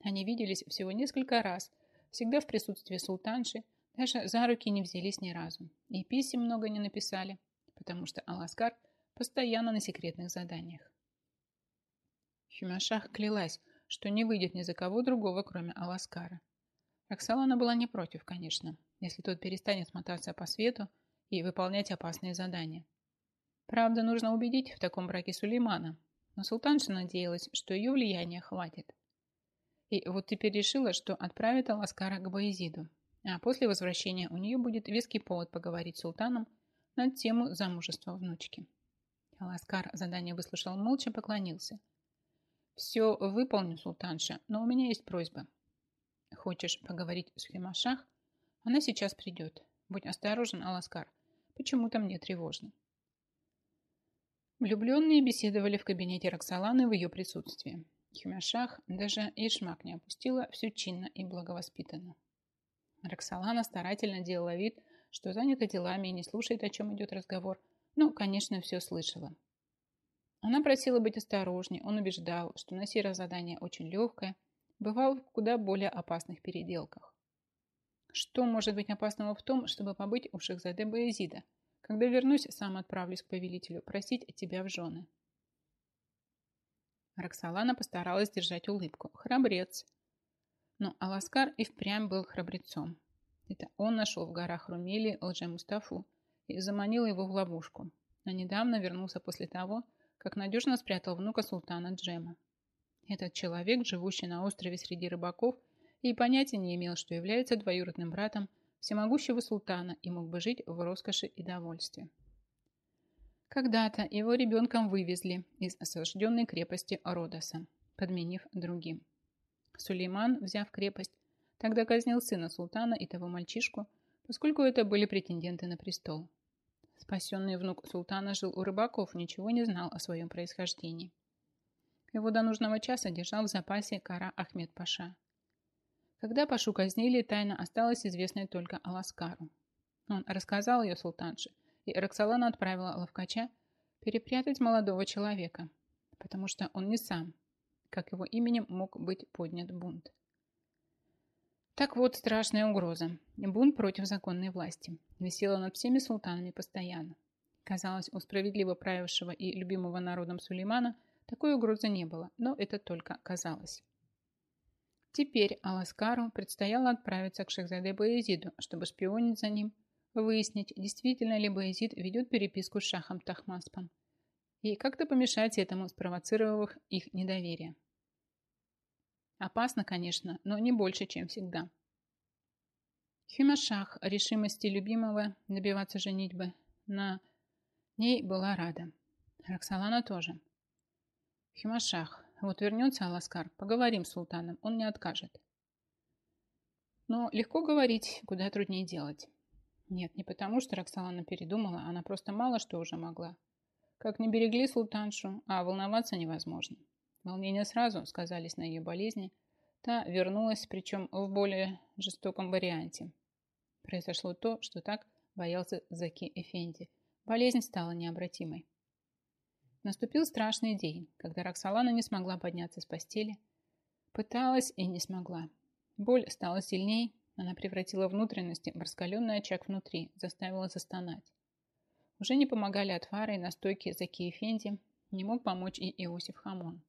Они виделись всего несколько раз, всегда в присутствии султанши, даже за руки не взялись ни разу. И писем много не написали, потому что Аласкар постоянно на секретных заданиях. Хюмашах клялась, что не выйдет ни за кого другого, кроме Аласкара. Роксолана была не против, конечно, если тот перестанет мотаться по свету и выполнять опасные задания. Правда, нужно убедить в таком браке Сулеймана, но султанша надеялась, что ее влияния хватит. И вот теперь решила, что отправит Аласкара к Баезиду, а после возвращения у нее будет веский повод поговорить с султаном на тему замужества внучки. Аласкар задание выслушал молча, поклонился. «Все выполню, султанша, но у меня есть просьба. Хочешь поговорить с Химашах? Она сейчас придет. Будь осторожен, Аласкар. Почему-то мне тревожно». Влюбленные беседовали в кабинете Роксоланы в ее присутствии. Хюмяшах даже и шмак не опустила, все чинно и благовоспитанно. Роксолана старательно делала вид, что занята делами и не слушает, о чем идет разговор, но, конечно, все слышала. Она просила быть осторожней, он убеждал, что на сей раз задание очень легкое, бывал в куда более опасных переделках. Что может быть опасного в том, чтобы побыть у Шахзаде Баязида, когда вернусь, сам отправлюсь к повелителю просить тебя в жены. Роксолана постаралась держать улыбку. Храбрец. Но Аласкар и впрямь был храбрецом. Это он нашел в горах Румели лже-Мустафу и заманил его в ловушку. А недавно вернулся после того, как надежно спрятал внука султана Джема. Этот человек, живущий на острове среди рыбаков, и понятия не имел, что является двоюродным братом всемогущего султана и мог бы жить в роскоши и довольстве. Когда-то его ребенком вывезли из осажденной крепости Родоса, подменив другим. Сулейман, взяв крепость, тогда казнил сына султана и того мальчишку, поскольку это были претенденты на престол. Спасенный внук султана жил у рыбаков, ничего не знал о своем происхождении. Его до нужного часа держал в запасе кара Ахмед Паша – когда Пашу казнили, тайна осталась известной только Аласкару. Он рассказал ее султанше, и Роксолана отправила Ловкача перепрятать молодого человека, потому что он не сам, как его именем мог быть поднят бунт. Так вот, страшная угроза. Бунт против законной власти. Висела над всеми султанами постоянно. Казалось, у справедливо правившего и любимого народом Сулеймана такой угрозы не было, но это только казалось. Теперь Аласкару предстояло отправиться к Шахзаде Баязиду, чтобы шпионить за ним, выяснить, действительно ли Баязид ведет переписку с Шахом Тахмаспом, и как-то помешать этому, спровоцировав их недоверие. Опасно, конечно, но не больше, чем всегда. Химашах решимости любимого добиваться женитьбы на ней была рада. Роксолана тоже. Химашах, вот вернется Аласкар, поговорим с султаном, он не откажет. Но легко говорить, куда труднее делать. Нет, не потому, что Роксолана передумала, она просто мало что уже могла. Как не берегли султаншу, а волноваться невозможно. Волнения сразу сказались на ее болезни. Та вернулась, причем в более жестоком варианте. Произошло то, что так боялся Заки Эфенди. Болезнь стала необратимой. Наступил страшный день, когда Роксолана не смогла подняться с постели. Пыталась и не смогла. Боль стала сильней, она превратила внутренности в раскаленный очаг внутри, заставила застонать. Уже не помогали отвары и настойки Заки Фенди, не мог помочь и Иосиф Хамон.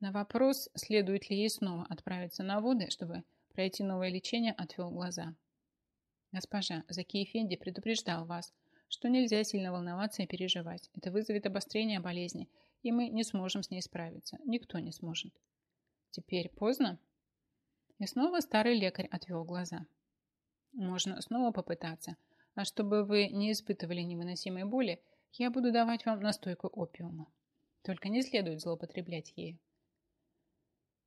На вопрос, следует ли ей снова отправиться на воды, чтобы пройти новое лечение, отвел глаза. «Госпожа, Заки Фенди предупреждал вас, что нельзя сильно волноваться и переживать. Это вызовет обострение болезни, и мы не сможем с ней справиться. Никто не сможет. Теперь поздно? И снова старый лекарь отвел глаза. Можно снова попытаться. А чтобы вы не испытывали невыносимой боли, я буду давать вам настойку опиума. Только не следует злоупотреблять ею.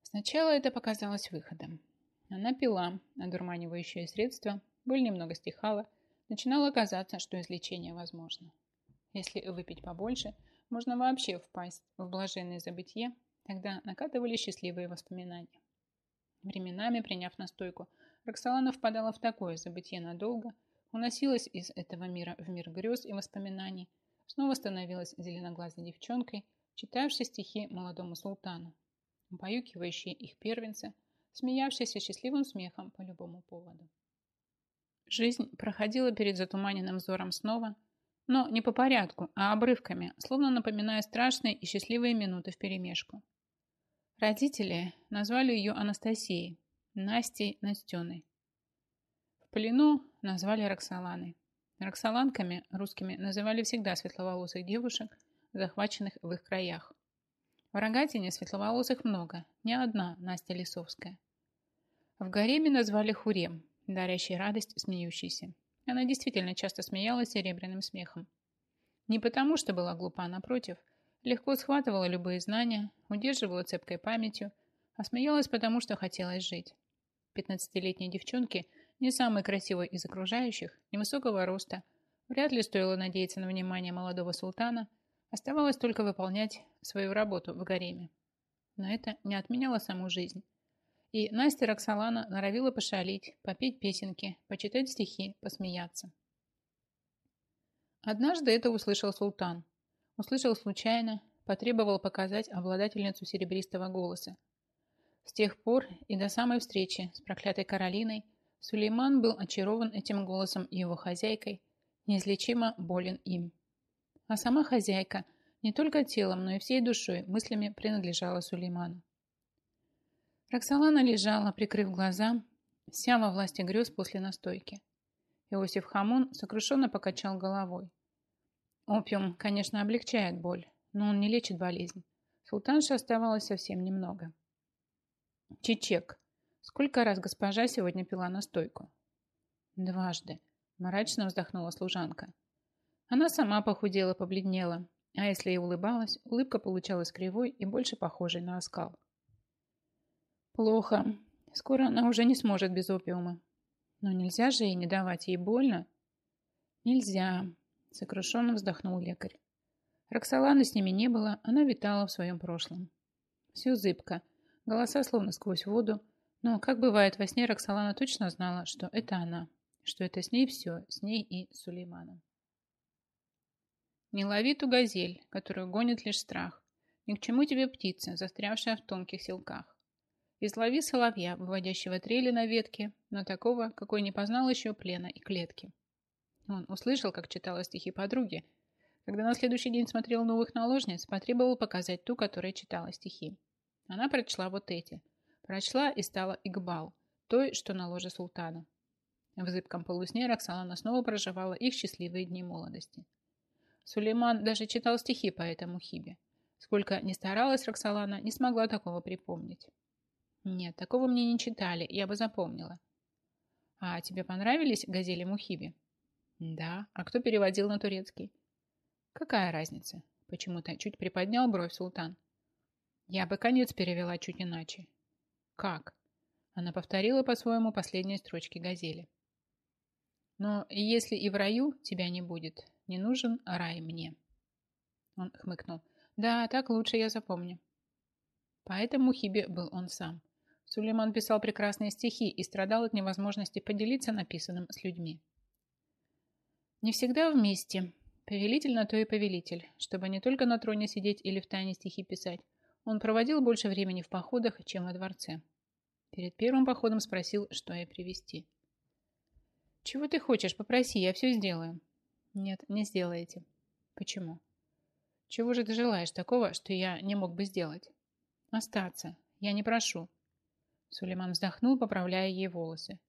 Сначала это показалось выходом. Она пила одурманивающее средство, боль немного стихала, Начинало казаться, что излечение возможно. Если выпить побольше, можно вообще впасть в блаженное забытье, тогда накатывали счастливые воспоминания. Временами, приняв настойку, Роксолана впадала в такое забытье надолго, уносилась из этого мира в мир грез и воспоминаний, снова становилась зеленоглазой девчонкой, читавшей стихи молодому султану, убаюкивающие их первенца, смеявшейся счастливым смехом по любому поводу. Жизнь проходила перед затуманенным взором снова, но не по порядку, а обрывками, словно напоминая страшные и счастливые минуты вперемешку. Родители назвали ее Анастасией, Настей Настеной. В плену назвали Роксоланой. Роксоланками русскими называли всегда светловолосых девушек, захваченных в их краях. В Рогатине светловолосых много, не одна Настя Лисовская. В гареме назвали Хурем, дарящий радость смеющейся. Она действительно часто смеялась серебряным смехом. Не потому, что была глупа, а напротив, легко схватывала любые знания, удерживала цепкой памятью, а смеялась потому, что хотелось жить. Пятнадцатилетней девчонке, не самой красивой из окружающих, невысокого роста, вряд ли стоило надеяться на внимание молодого султана, оставалось только выполнять свою работу в гареме. Но это не отменяло саму жизнь. И Настя Роксолана норовила пошалить, попеть песенки, почитать стихи, посмеяться. Однажды это услышал султан. Услышал случайно, потребовал показать обладательницу серебристого голоса. С тех пор и до самой встречи с проклятой Каролиной Сулейман был очарован этим голосом и его хозяйкой, неизлечимо болен им. А сама хозяйка не только телом, но и всей душой, мыслями принадлежала Сулейману. Роксолана лежала, прикрыв глаза, вся во власти грез после настойки. Иосиф Хамон сокрушенно покачал головой. Опиум, конечно, облегчает боль, но он не лечит болезнь. Султанше оставалось совсем немного. Чечек. Сколько раз госпожа сегодня пила настойку? Дважды. Мрачно вздохнула служанка. Она сама похудела, побледнела, а если и улыбалась, улыбка получалась кривой и больше похожей на оскал. Плохо. Скоро она уже не сможет без опиума. Но нельзя же ей не давать, ей больно. Нельзя, Сокрушенно вздохнул лекарь. Роксоланы с ними не было, она витала в своем прошлом. Все зыбко, голоса словно сквозь воду, но, как бывает во сне, Роксолана точно знала, что это она, что это с ней все, с ней и Сулейманом. Не лови ту газель, которую гонит лишь страх. Ни к чему тебе птица, застрявшая в тонких силках. Излови соловья, выводящего трели на ветке, но такого, какой не познал еще плена и клетки. Он услышал, как читала стихи подруги. Когда на следующий день смотрел новых наложниц, потребовал показать ту, которая читала стихи. Она прочла вот эти. Прочла и стала Игбал, той, что на ложе султана. В зыбком полусне Роксолана снова проживала их счастливые дни молодости. Сулейман даже читал стихи по этому хибе. Сколько ни старалась Роксолана, не смогла такого припомнить. Нет, такого мне не читали, я бы запомнила. А тебе понравились газели Мухиби? Да, а кто переводил на турецкий? Какая разница? Почему-то чуть приподнял бровь султан. Я бы конец перевела чуть иначе. Как? Она повторила по-своему последние строчки газели. Но если и в раю тебя не будет, не нужен рай мне. Он хмыкнул. Да, так лучше я запомню. Поэтому Хибе был он сам. Сулейман писал прекрасные стихи и страдал от невозможности поделиться написанным с людьми. Не всегда вместе. Повелитель на то и повелитель, чтобы не только на троне сидеть или в тайне стихи писать. Он проводил больше времени в походах, чем во дворце. Перед первым походом спросил, что ей привезти. «Чего ты хочешь? Попроси, я все сделаю». «Нет, не сделаете». «Почему?» «Чего же ты желаешь такого, что я не мог бы сделать?» «Остаться. Я не прошу». Сулейман вздохнул, поправляя ей волосы.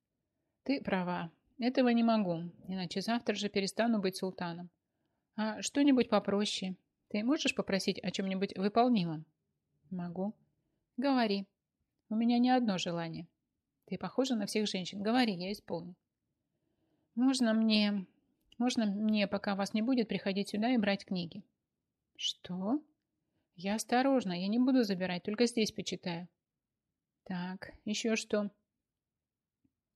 «Ты права. Этого не могу, иначе завтра же перестану быть султаном. А что-нибудь попроще. Ты можешь попросить о чем-нибудь выполнимом? Могу. Говори. У меня не одно желание. Ты похожа на всех женщин. Говори, я исполню. Можно мне... Можно мне, пока вас не будет, приходить сюда и брать книги? Что? Я осторожна, я не буду забирать, только здесь почитаю. Так, еще что?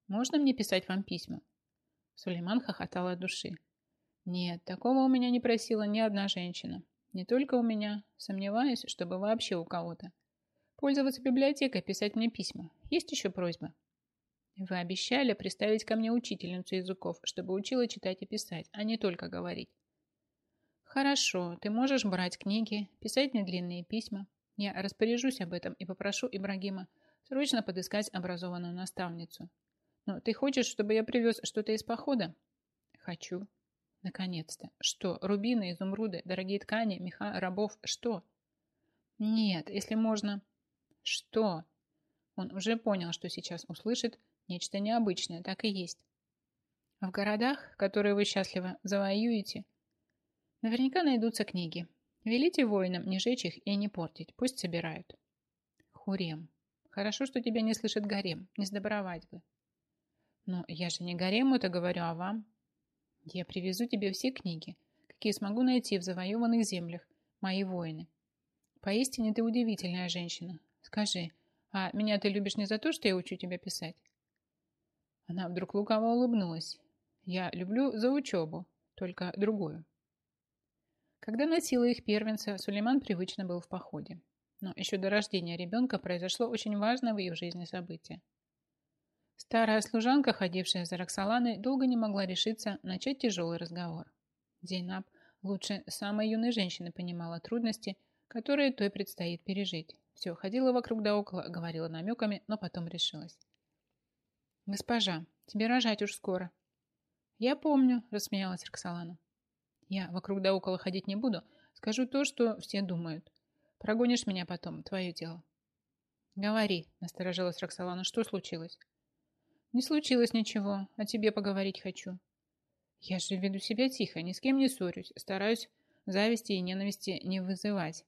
Можно мне писать вам письма? Сулейман хохотал от души. Нет, такого у меня не просила ни одна женщина. Не только у меня. Сомневаюсь, чтобы вообще у кого-то. Пользоваться библиотекой, писать мне письма. Есть еще просьба? Вы обещали приставить ко мне учительницу языков, чтобы учила читать и писать, а не только говорить. Хорошо, ты можешь брать книги, писать мне длинные письма. Я распоряжусь об этом и попрошу Ибрагима срочно подыскать образованную наставницу. Но ты хочешь, чтобы я привез что-то из похода? Хочу. Наконец-то. Что? Рубины, изумруды, дорогие ткани, меха, рабов. Что? Нет, если можно. Что? Он уже понял, что сейчас услышит нечто необычное. Так и есть. В городах, которые вы счастливо завоюете, наверняка найдутся книги. Велите воинам не жечь их и не портить. Пусть собирают. Хурем. Хорошо, что тебя не слышит гарем. Не сдобровать бы. Но я же не гарему это говорю, а вам. Я привезу тебе все книги, легкие смогу найти в завоеванных землях мои воины. Поистине ты удивительная женщина. Скажи, а меня ты любишь не за то, что я учу тебя писать? Она вдруг лукаво улыбнулась. Я люблю за учебу, только другую. Когда носила их первенца, Сулейман привычно был в походе. Но еще до рождения ребенка произошло очень важное в ее жизни событие. Старая служанка, ходившая за Роксоланой, долго не могла решиться начать тяжелый разговор. Зейнаб лучше самой юной женщины понимала трудности, которые той предстоит пережить. Все, ходила вокруг да около, говорила намеками, но потом решилась. «Госпожа, тебе рожать уж скоро». «Я помню», – рассмеялась Роксолана. «Я вокруг да около ходить не буду. Скажу то, что все думают. Прогонишь меня потом, твое дело». «Говори», – насторожилась Роксолана. «Что случилось?» Не случилось ничего, о тебе поговорить хочу. Я же веду себя тихо, ни с кем не ссорюсь, стараюсь зависти и ненависти не вызывать.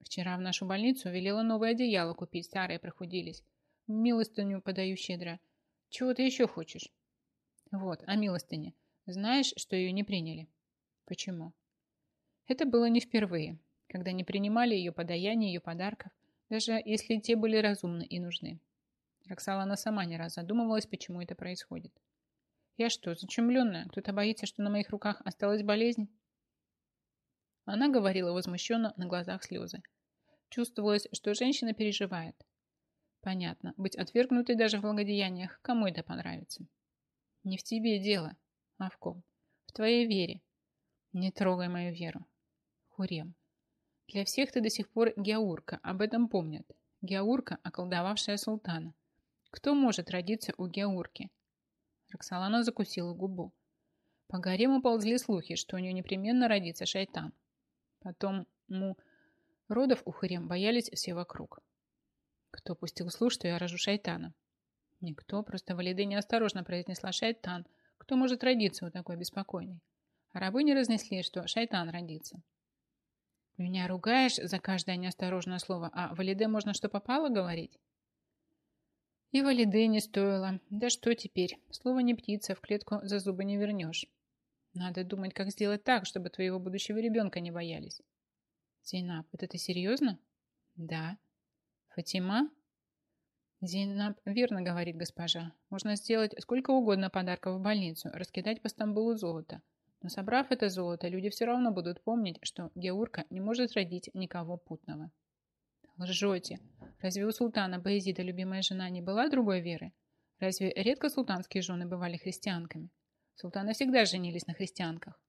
Вчера в нашу больницу велела новое одеяло купить, старые прохудились. Милостыню подаю щедро. Чего ты еще хочешь? Вот, о милостыне. Знаешь, что ее не приняли? Почему? Это было не впервые, когда не принимали ее подаяния, ее подарков, даже если те были разумны и нужны. Роксолана сама не раз задумывалась, почему это происходит. Я что, зачумленная? Кто-то боится, что на моих руках осталась болезнь? Она говорила возмущенно, на глазах слезы. Чувствовалось, что женщина переживает. Понятно, быть отвергнутой даже в благодеяниях, кому это понравится? Не в тебе дело, а в ком? В твоей вере. Не трогай мою веру. Хурем. Для всех ты до сих пор Геаурка, об этом помнят. Геаурка, околдовавшая султана. Кто может родиться у Геурки? Роксолана закусила губу. По гарему ползли слухи, что у нее непременно родится шайтан. Потом му родов у Хырем боялись все вокруг. Кто пустил слух, что я рожу шайтана? Никто, просто Валиды неосторожно произнесла шайтан. Кто может родиться у такой беспокойной? А рабы не разнесли, что шайтан родится. Меня ругаешь за каждое неосторожное слово, а Валиде можно что попало говорить? И валиды не стоило. Да что теперь? Слово не птица, в клетку за зубы не вернешь. Надо думать, как сделать так, чтобы твоего будущего ребенка не боялись. Зейнаб, это ты серьезно? Да. Фатима? Зейнаб верно говорит госпожа. Можно сделать сколько угодно подарков в больницу, раскидать по Стамбулу золото. Но собрав это золото, люди все равно будут помнить, что Геурка не может родить никого путного. Лжете. Разве у султана Баезида любимая жена не была другой веры? Разве редко султанские жены бывали христианками? Султаны всегда женились на христианках.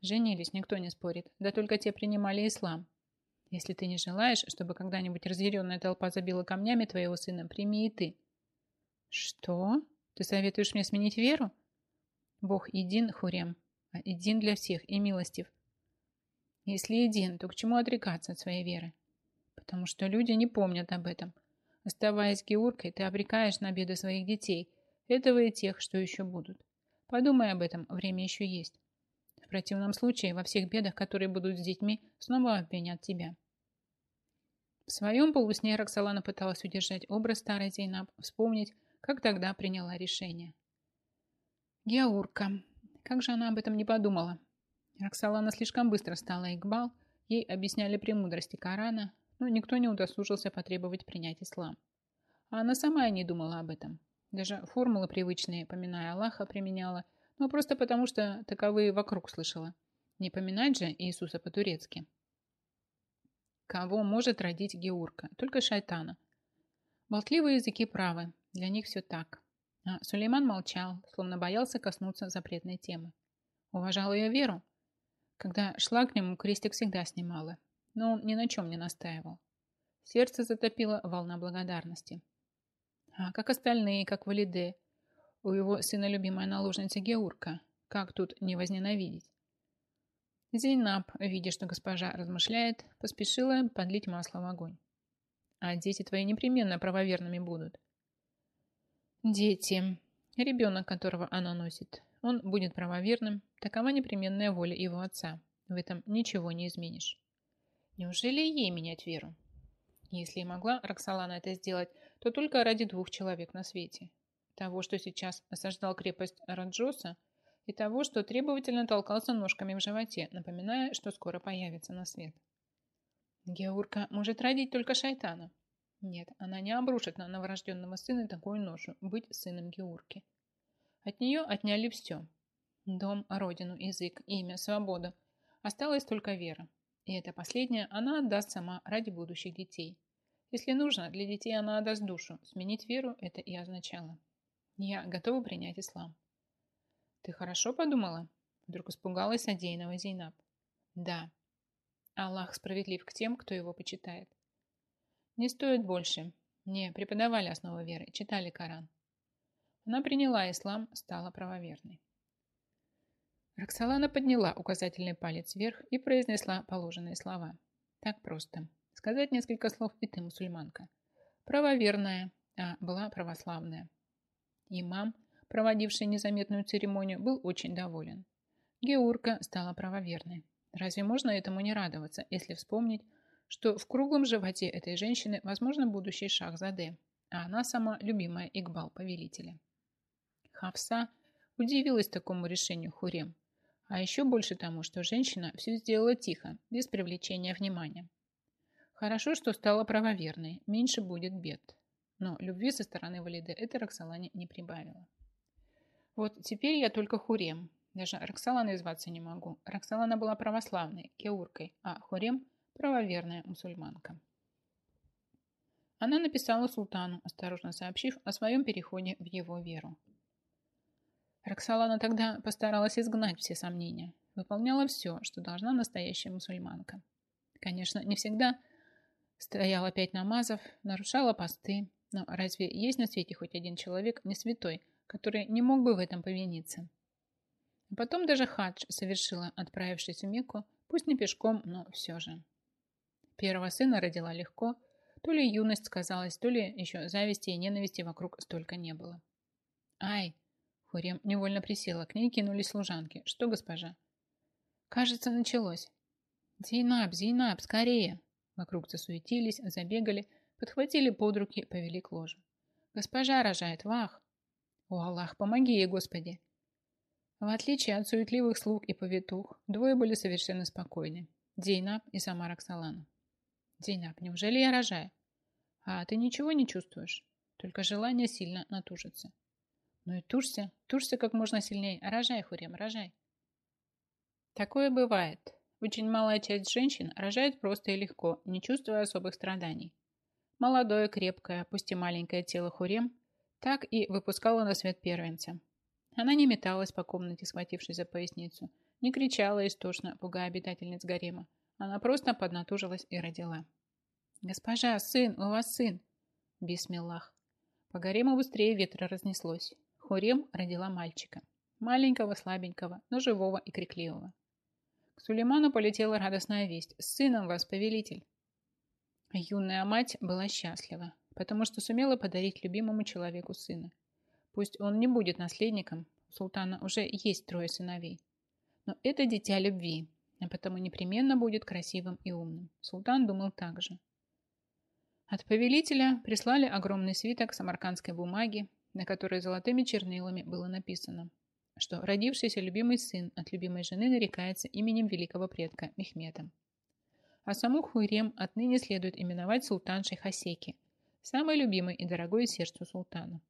Женились, никто не спорит. Да только те принимали ислам. Если ты не желаешь, чтобы когда-нибудь разъяренная толпа забила камнями твоего сына, прими и ты. Что? Ты советуешь мне сменить веру? Бог един, Хурем, а един для всех и милостив. Если един, то к чему отрекаться от своей веры? потому что люди не помнят об этом. Оставаясь геуркой, ты обрекаешь на беды своих детей, этого и тех, что еще будут. Подумай об этом, время еще есть. В противном случае во всех бедах, которые будут с детьми, снова обвинят тебя. В своем полусне Роксолана пыталась удержать образ старой Зейнаб, вспомнить, как тогда приняла решение. Геурка. Как же она об этом не подумала? Роксолана слишком быстро стала Игбал, ей объясняли премудрости Корана, но никто не удосужился потребовать принять ислам. А она сама и не думала об этом. Даже формулы привычные, поминая Аллаха, применяла, но просто потому, что таковые вокруг слышала. Не поминать же Иисуса по-турецки. Кого может родить Геурка? Только шайтана. Болтливые языки правы, для них все так. А Сулейман молчал, словно боялся коснуться запретной темы. Уважал ее веру. Когда шла к нему, крестик всегда снимала, но он ни на чем не настаивал. Сердце затопило волна благодарности. А как остальные, как Валиде, у его сына любимая наложница Геурка, как тут не возненавидеть? Зейнаб, видя, что госпожа размышляет, поспешила подлить масло в огонь. А дети твои непременно правоверными будут. Дети. Ребенок, которого она носит. Он будет правоверным. Такова непременная воля его отца. В этом ничего не изменишь. Неужели ей менять веру? Если и могла Роксолана это сделать, то только ради двух человек на свете. Того, что сейчас осаждал крепость Раджоса, и того, что требовательно толкался ножками в животе, напоминая, что скоро появится на свет. Геурка может родить только шайтана. Нет, она не обрушит на новорожденного сына такую ношу, быть сыном Геурки. От нее отняли все. Дом, родину, язык, имя, свободу. Осталась только вера. И это последнее она отдаст сама ради будущих детей. Если нужно, для детей она отдаст душу. Сменить веру это и означало. Я готова принять ислам. Ты хорошо подумала? Вдруг испугалась содеянного Зейнаб. Да. Аллах справедлив к тем, кто его почитает. Не стоит больше. Мне преподавали основы веры, читали Коран. Она приняла ислам, стала правоверной. Роксолана подняла указательный палец вверх и произнесла положенные слова. Так просто. Сказать несколько слов, и ты мусульманка. Правоверная, а была православная. Имам, проводивший незаметную церемонию, был очень доволен. Геурка стала правоверной. Разве можно этому не радоваться, если вспомнить, что в круглом животе этой женщины возможно будущий Шахзаде, а она сама любимая Игбал повелителя. Хавса удивилась такому решению Хурем, а еще больше тому, что женщина все сделала тихо, без привлечения внимания. Хорошо, что стала правоверной, меньше будет бед. Но любви со стороны Валиды это Роксолане не прибавило. Вот теперь я только Хурем. Даже Роксоланой зваться не могу. Роксолана была православной, кеуркой, а Хурем – правоверная мусульманка. Она написала султану, осторожно сообщив о своем переходе в его веру. Роксолана тогда постаралась изгнать все сомнения, выполняла все, что должна настоящая мусульманка. Конечно, не всегда стояла пять намазов, нарушала посты, но разве есть на свете хоть один человек, не святой, который не мог бы в этом повиниться? Потом даже хадж совершила, отправившись в Мекку, пусть не пешком, но все же. Первого сына родила легко, то ли юность сказалась, то ли еще зависти и ненависти вокруг столько не было. «Ай!» Хурем невольно присела, к ней кинулись служанки. «Что, госпожа?» «Кажется, началось». «Зейнаб, Зейнаб, скорее!» Вокруг засуетились, забегали, подхватили под руки, повели к ложу. «Госпожа рожает, вах!» «О, Аллах, помоги ей, Господи!» В отличие от суетливых слуг и повитух, двое были совершенно спокойны. Зейнаб и сама Роксолана. «Зейнаб, неужели я рожаю?» «А ты ничего не чувствуешь?» Только желание сильно натужится. Ну и тушься, тушься как можно сильнее. Рожай, Хурем, рожай. Такое бывает. Очень малая часть женщин рожает просто и легко, не чувствуя особых страданий. Молодое, крепкое, пусть и маленькое тело Хурем так и выпускало на свет первенца. Она не металась по комнате, схватившись за поясницу, не кричала истошно, пугая обитательниц гарема. Она просто поднатужилась и родила. «Госпожа, сын, у вас сын!» Бисмиллах. По гарему быстрее ветра разнеслось. Хурем родила мальчика. Маленького, слабенького, но живого и крикливого. К Сулейману полетела радостная весть. «С сыном вас, повелитель!» Юная мать была счастлива, потому что сумела подарить любимому человеку сына. Пусть он не будет наследником, у султана уже есть трое сыновей. Но это дитя любви, а потому непременно будет красивым и умным. Султан думал так же. От повелителя прислали огромный свиток самаркандской бумаги, на которой золотыми чернилами было написано, что родившийся любимый сын от любимой жены нарекается именем великого предка Мехмета. А саму Хуйрем отныне следует именовать султаншей Хасеки, самой любимой и дорогой сердцу султана.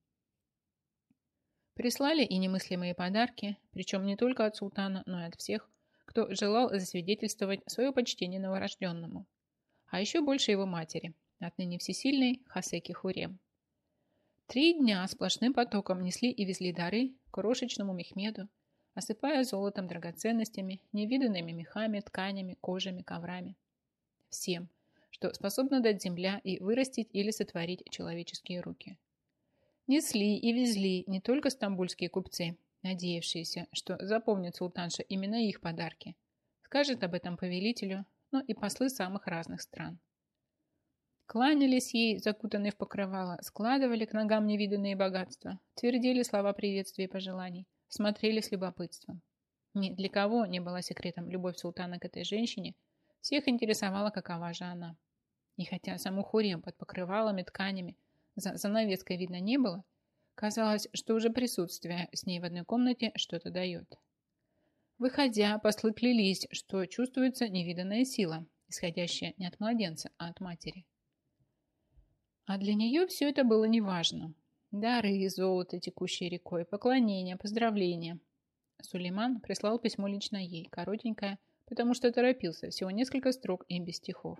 Прислали и немыслимые подарки, причем не только от султана, но и от всех, кто желал засвидетельствовать свое почтение новорожденному, а еще больше его матери, отныне всесильной Хасеки Хурем. Три дня сплошным потоком несли и везли дары крошечному Мехмеду, осыпая золотом драгоценностями, невиданными мехами, тканями, кожами, коврами. Всем, что способно дать земля и вырастить или сотворить человеческие руки. Несли и везли не только стамбульские купцы, надеявшиеся, что запомнит султанша именно их подарки, скажет об этом повелителю, но и послы самых разных стран. Кланялись ей, закутанные в покрывало, складывали к ногам невиданные богатства, твердили слова приветствия и пожеланий, смотрели с любопытством. Ни для кого не была секретом любовь султана к этой женщине, всех интересовала, какова же она. И хотя саму Хурем под покрывалами, тканями, за занавеской видно не было, казалось, что уже присутствие с ней в одной комнате что-то дает. Выходя, послы клялись, что чувствуется невиданная сила, исходящая не от младенца, а от матери. А для нее все это было неважно. Дары, золото, текущие рекой, поклонения, поздравления. Сулейман прислал письмо лично ей, коротенькое, потому что торопился, всего несколько строк и без стихов.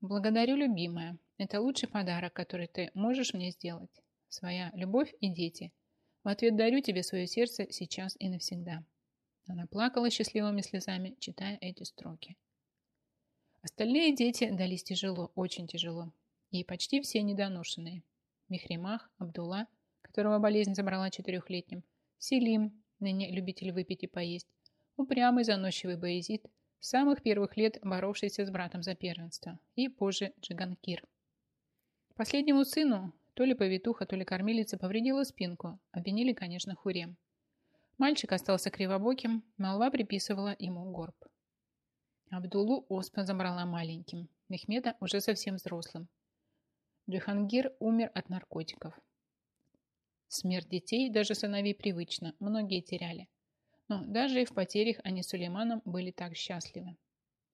«Благодарю, любимая. Это лучший подарок, который ты можешь мне сделать. Своя любовь и дети. В ответ дарю тебе свое сердце сейчас и навсегда». Она плакала счастливыми слезами, читая эти строки. Остальные дети дались тяжело, очень тяжело. И почти все недоношенные. Мехримах, Абдулла, которого болезнь забрала четырехлетним, Селим, ныне любитель выпить и поесть, упрямый заносчивый Боязид, с самых первых лет боровшийся с братом за первенство, и позже Джиганкир. Последнему сыну то ли повитуха, то ли кормилица повредила спинку, обвинили, конечно, Хурем. Мальчик остался кривобоким, молва приписывала ему горб. Абдулу оспа забрала маленьким, Мехмеда уже совсем взрослым. Джихангир умер от наркотиков. Смерть детей, даже сыновей привычно, многие теряли. Но даже и в потерях они с Сулейманом были так счастливы.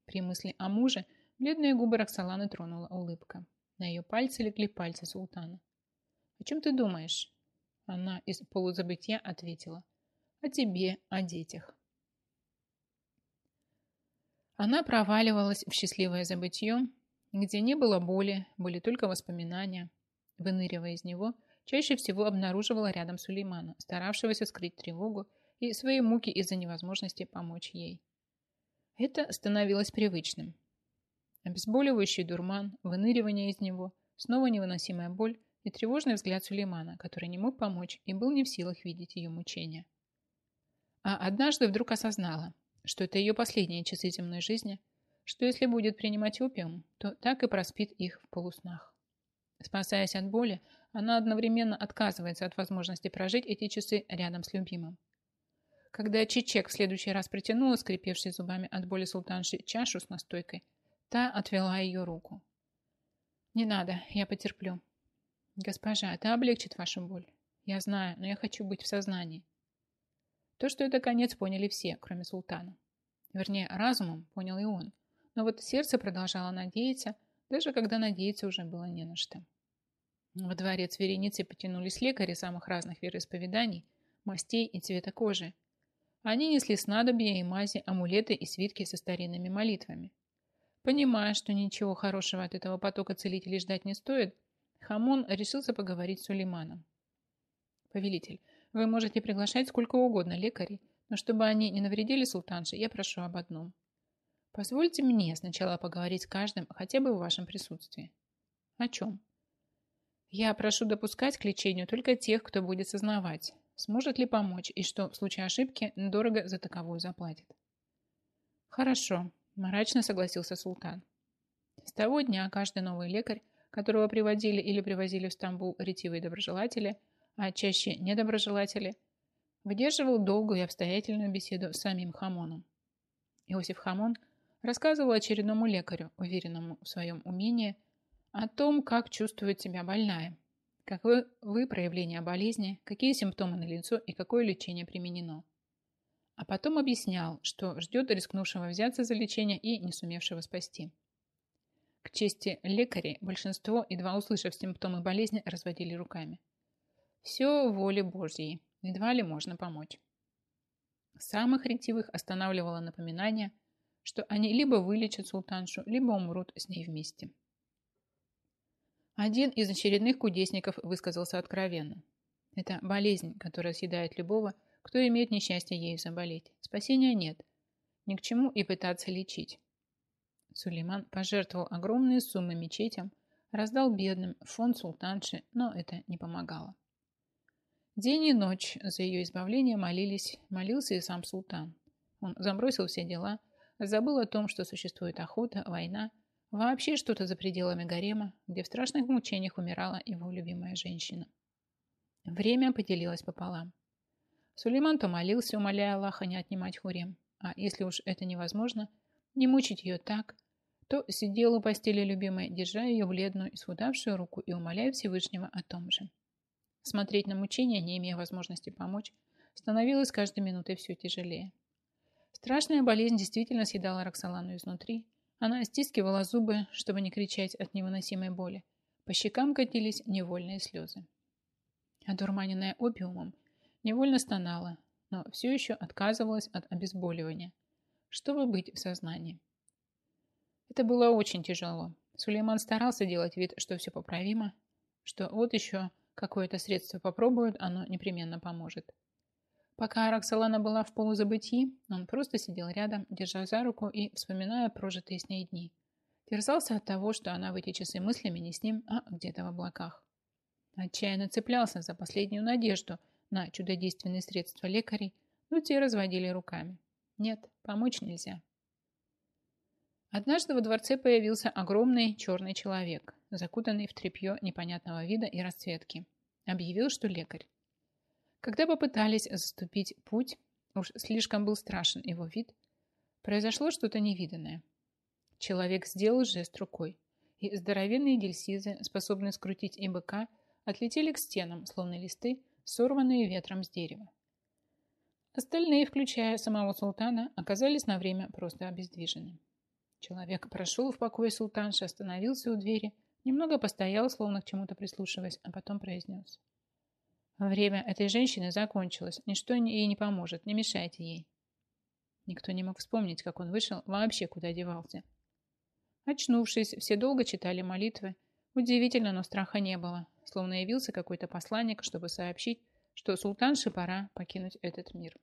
При мысли о муже бледные губы Роксоланы тронула улыбка. На ее пальцы легли пальцы султана. «О чем ты думаешь?» Она из полузабытия ответила. «О тебе, о детях». Она проваливалась в счастливое забытье, где не было боли, были только воспоминания. Выныривая из него, чаще всего обнаруживала рядом Сулеймана, старавшегося скрыть тревогу и свои муки из-за невозможности помочь ей. Это становилось привычным. Обезболивающий дурман, выныривание из него, снова невыносимая боль и тревожный взгляд Сулеймана, который не мог помочь и был не в силах видеть ее мучения. А однажды вдруг осознала, что это ее последние часы земной жизни, что если будет принимать опиум, то так и проспит их в полуснах. Спасаясь от боли, она одновременно отказывается от возможности прожить эти часы рядом с любимым. Когда Чичек в следующий раз притянула, скрипевшей зубами от боли султанши, чашу с настойкой, та отвела ее руку. «Не надо, я потерплю». «Госпожа, это облегчит вашу боль. Я знаю, но я хочу быть в сознании». То, что это конец, поняли все, кроме султана. Вернее, разумом понял и он. Но вот сердце продолжало надеяться, даже когда надеяться уже было не на что. Во дворец вереницы потянулись лекари самых разных вероисповеданий, мастей и цвета кожи. Они несли снадобья и мази, амулеты и свитки со старинными молитвами. Понимая, что ничего хорошего от этого потока целителей ждать не стоит, Хамон решился поговорить с Сулейманом. «Повелитель, вы можете приглашать сколько угодно лекарей, но чтобы они не навредили султанше, я прошу об одном. Позвольте мне сначала поговорить с каждым, хотя бы в вашем присутствии. О чем? Я прошу допускать к лечению только тех, кто будет сознавать, сможет ли помочь и что в случае ошибки дорого за таковую заплатит. Хорошо, мрачно согласился султан. С того дня каждый новый лекарь, которого приводили или привозили в Стамбул ретивые доброжелатели, а чаще недоброжелатели, выдерживал долгую и обстоятельную беседу с самим Хамоном. Иосиф Хамон рассказывал очередному лекарю, уверенному в своем умении, о том, как чувствует себя больная, каковы вы проявления болезни, какие симптомы на лицо и какое лечение применено. А потом объяснял, что ждет рискнувшего взяться за лечение и не сумевшего спасти. К чести лекарей, большинство, едва услышав симптомы болезни, разводили руками. Все воле Божьей, едва ли можно помочь. Самых ретивых останавливало напоминание, что они либо вылечат султаншу, либо умрут с ней вместе. Один из очередных кудесников высказался откровенно. Это болезнь, которая съедает любого, кто имеет несчастье ею заболеть. Спасения нет. Ни к чему и пытаться лечить. Сулейман пожертвовал огромные суммы мечетям, раздал бедным фонд султанши, но это не помогало. День и ночь за ее избавление молились, молился и сам султан. Он забросил все дела, забыл о том, что существует охота, война, Вообще что-то за пределами гарема, где в страшных мучениях умирала его любимая женщина. Время поделилось пополам. Сулейман то молился, умоляя Аллаха не отнимать Хурем, а если уж это невозможно, не мучить ее так, то сидел у постели любимой, держа ее бледную, исхудавшую руку и умоляя Всевышнего о том же. Смотреть на мучения, не имея возможности помочь, становилось каждой минутой все тяжелее. Страшная болезнь действительно съедала Роксолану изнутри. Она стискивала зубы, чтобы не кричать от невыносимой боли. По щекам катились невольные слезы. Одурманенная опиумом, невольно стонала, но все еще отказывалась от обезболивания, чтобы быть в сознании. Это было очень тяжело. Сулейман старался делать вид, что все поправимо, что вот еще какое-то средство попробуют, оно непременно поможет. Пока Роксолана была в полузабытии, он просто сидел рядом, держа за руку и вспоминая прожитые с ней дни. Терзался от того, что она в эти часы мыслями не с ним, а где-то в облаках. Отчаянно цеплялся за последнюю надежду на чудодейственные средства лекарей, но те разводили руками. Нет, помочь нельзя. Однажды во дворце появился огромный черный человек, закутанный в тряпье непонятного вида и расцветки. Объявил, что лекарь. Когда попытались заступить путь, уж слишком был страшен его вид, произошло что-то невиданное. Человек сделал жест рукой, и здоровенные дельсизы, способные скрутить и быка, отлетели к стенам, словно листы, сорванные ветром с дерева. Остальные, включая самого султана, оказались на время просто обездвижены. Человек прошел в покое султанши, остановился у двери, немного постоял, словно к чему-то прислушиваясь, а потом произнес. Время этой женщины закончилось. Ничто ей не поможет. Не мешайте ей. Никто не мог вспомнить, как он вышел, вообще куда девался. Очнувшись, все долго читали молитвы. Удивительно, но страха не было. Словно явился какой-то посланник, чтобы сообщить, что султанше пора покинуть этот мир.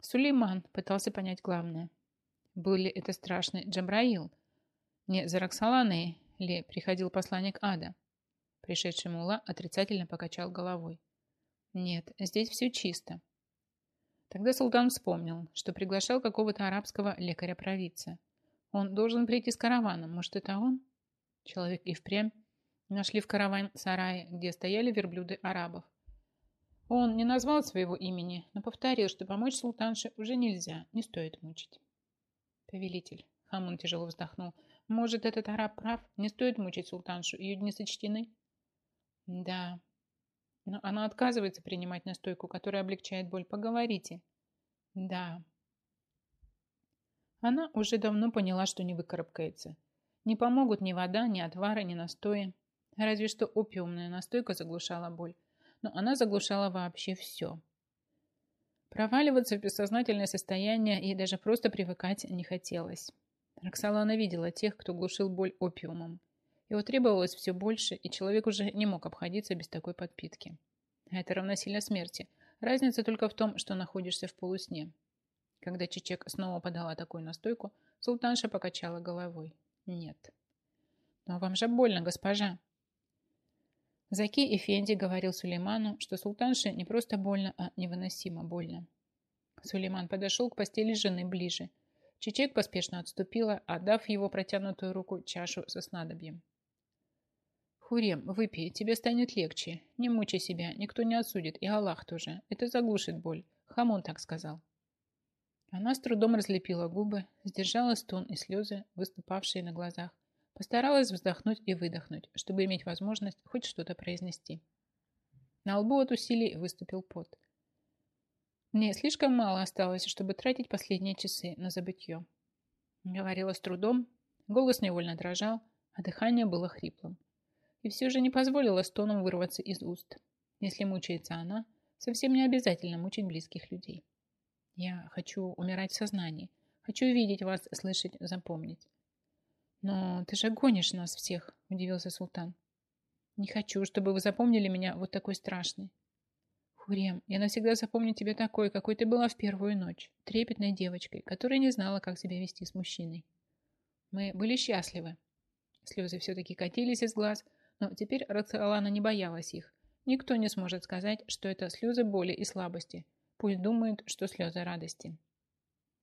Сулейман пытался понять главное. Был ли это страшный Джабраил? Не за Роксоланой ли приходил посланник ада? Пришедший мула отрицательно покачал головой. Нет, здесь все чисто. Тогда султан вспомнил, что приглашал какого-то арабского лекаря-провидца. Он должен прийти с караваном. Может, это он? Человек и впрямь нашли в караван сарае, где стояли верблюды арабов. Он не назвал своего имени, но повторил, что помочь султанше уже нельзя, не стоит мучить. Повелитель, Хамун тяжело вздохнул, может, этот араб прав? Не стоит мучить султаншу, ее дни сочтены? Да. Но она отказывается принимать настойку, которая облегчает боль. Поговорите. Да. Она уже давно поняла, что не выкарабкается. Не помогут ни вода, ни отвары, ни настои. Разве что опиумная настойка заглушала боль. Но она заглушала вообще все. Проваливаться в бессознательное состояние и даже просто привыкать не хотелось. Роксолана видела тех, кто глушил боль опиумом. Его требовалось все больше, и человек уже не мог обходиться без такой подпитки. Это равносильно смерти. Разница только в том, что находишься в полусне. Когда Чичек снова подала такую настойку, султанша покачала головой. Нет. Но вам же больно, госпожа. Заки Эфенди говорил Сулейману, что султанше не просто больно, а невыносимо больно. Сулейман подошел к постели жены ближе. Чичек поспешно отступила, отдав его протянутую руку чашу со снадобьем. «Хурем, выпей, тебе станет легче. Не мучай себя, никто не осудит, и Аллах тоже. Это заглушит боль. Хамон так сказал». Она с трудом разлепила губы, сдержала стон и слезы, выступавшие на глазах, Постаралась вздохнуть и выдохнуть, чтобы иметь возможность хоть что-то произнести. На лбу от усилий выступил пот. Мне слишком мало осталось, чтобы тратить последние часы на забытье. Говорила с трудом, голос невольно дрожал, а дыхание было хриплым. И все же не позволила стонам вырваться из уст. Если мучается она, совсем не обязательно мучить близких людей. Я хочу умирать в сознании. Хочу видеть вас, слышать, запомнить. «Но ты же гонишь нас всех», – удивился султан. «Не хочу, чтобы вы запомнили меня вот такой страшной». «Хурем, я навсегда запомню тебя такой, какой ты была в первую ночь, трепетной девочкой, которая не знала, как себя вести с мужчиной. Мы были счастливы». Слезы все-таки катились из глаз, но теперь Рацалана не боялась их. Никто не сможет сказать, что это слезы боли и слабости. Пусть думают, что слезы радости.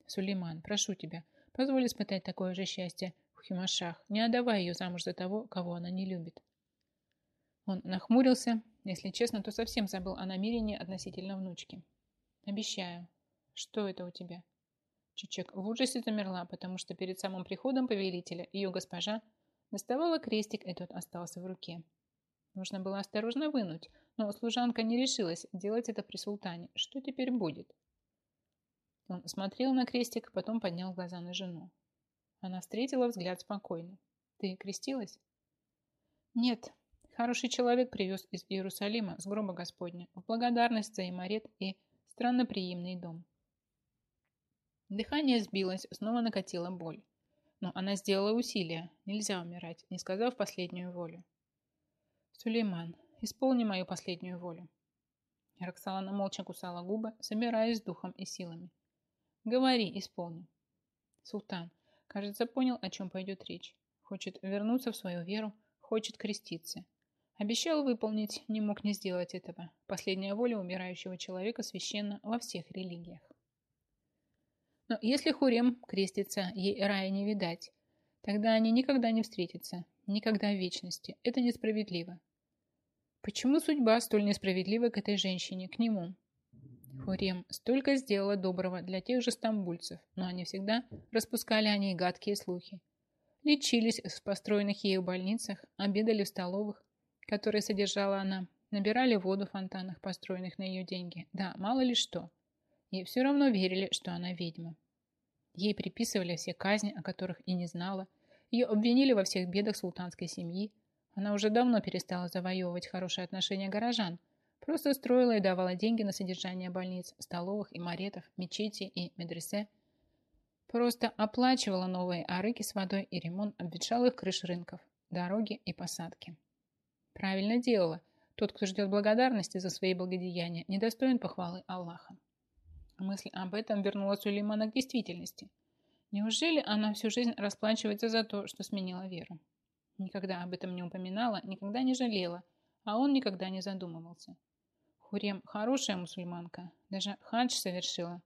Сулейман, прошу тебя, позволь испытать такое же счастье, Химашах, не отдавай ее замуж за того, кого она не любит. Он нахмурился. Если честно, то совсем забыл о намерении относительно внучки. Обещаю. Что это у тебя? Чучек в ужасе замерла, потому что перед самым приходом повелителя ее госпожа доставала крестик, и тот остался в руке. Нужно было осторожно вынуть, но служанка не решилась делать это при султане. Что теперь будет? Он смотрел на крестик, потом поднял глаза на жену. Она встретила взгляд спокойно. «Ты крестилась?» «Нет. Хороший человек привез из Иерусалима с гроба Господня в благодарность за имарет и странноприимный дом». Дыхание сбилось, снова накатила боль. Но она сделала усилие. Нельзя умирать, не сказав последнюю волю. «Сулейман, исполни мою последнюю волю». Роксолана молча кусала губы, собираясь с духом и силами. «Говори, исполни». Султан, кажется, понял, о чем пойдет речь. Хочет вернуться в свою веру, хочет креститься. Обещал выполнить, не мог не сделать этого. Последняя воля умирающего человека священна во всех религиях. Но если Хурем крестится, ей рая не видать, тогда они никогда не встретятся, никогда в вечности. Это несправедливо. Почему судьба столь несправедлива к этой женщине, к нему? Хурем столько сделала доброго для тех же стамбульцев, но они всегда распускали о ней гадкие слухи. Лечились в построенных ею больницах, обедали в столовых, которые содержала она, набирали воду в фонтанах, построенных на ее деньги. Да, мало ли что. И все равно верили, что она ведьма. Ей приписывали все казни, о которых и не знала. Ее обвинили во всех бедах султанской семьи, она уже давно перестала завоевывать хорошие отношения горожан, просто строила и давала деньги на содержание больниц, столовых и маретов, мечети и медресе. Просто оплачивала новые арыки с водой и ремонт обветшалых крыш рынков, дороги и посадки. Правильно делала. Тот, кто ждет благодарности за свои благодеяния, недостоин похвалы Аллаха. Мысль об этом вернула Сулеймана к действительности. Неужели она всю жизнь расплачивается за то, что сменила веру? Никогда об этом не упоминала, никогда не жалела, а он никогда не задумывался. Хурем хорошая мусульманка, даже хадж совершила,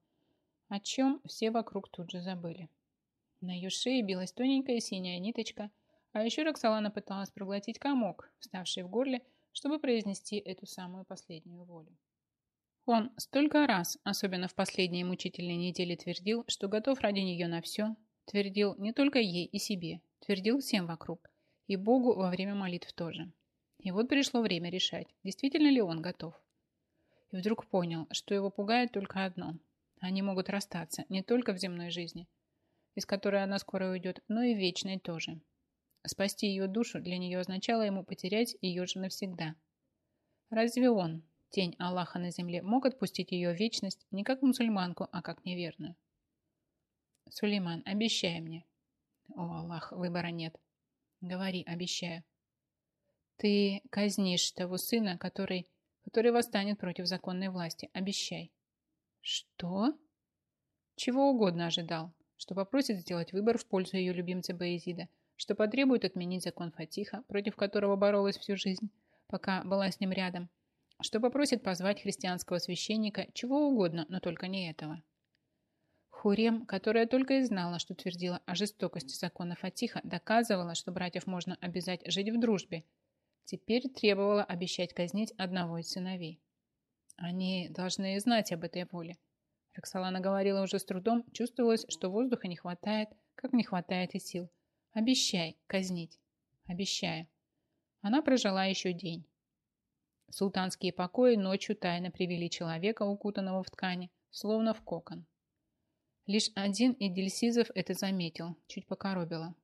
о чем все вокруг тут же забыли. На ее шее билась тоненькая синяя ниточка, а еще Роксолана пыталась проглотить комок, вставший в горле, чтобы произнести эту самую последнюю волю. Он столько раз, особенно в последние мучительные недели, твердил, что готов ради нее на все, твердил не только ей и себе, твердил всем вокруг, и Богу во время молитв тоже. И вот пришло время решать, действительно ли он готов. И вдруг понял, что его пугает только одно. Они могут расстаться не только в земной жизни, из которой она скоро уйдет, но и вечной тоже. Спасти ее душу для нее означало ему потерять ее же навсегда. Разве он, тень Аллаха на земле, мог отпустить ее вечность не как мусульманку, а как неверную? Сулейман, обещай мне. О, Аллах, выбора нет. Говори, обещаю. Ты казнишь того сына, который, который восстанет против законной власти. Обещай. Что? Чего угодно ожидал. Что попросит сделать выбор в пользу ее любимца Баезида, что потребует отменить закон Фатиха, против которого боролась всю жизнь, пока была с ним рядом, что попросит позвать христианского священника, чего угодно, но только не этого. Хурем, которая только и знала, что твердила о жестокости закона Фатиха, доказывала, что братьев можно обязать жить в дружбе. Теперь требовала обещать казнить одного из сыновей. Они должны знать об этой воле. Роксолана говорила уже с трудом, чувствовалось, что воздуха не хватает, как не хватает и сил. «Обещай казнить». «Обещаю». Она прожила еще день. Султанские покои ночью тайно привели человека, укутанного в ткани, словно в кокон. Лишь один из дельсизов это заметил, чуть покоробило.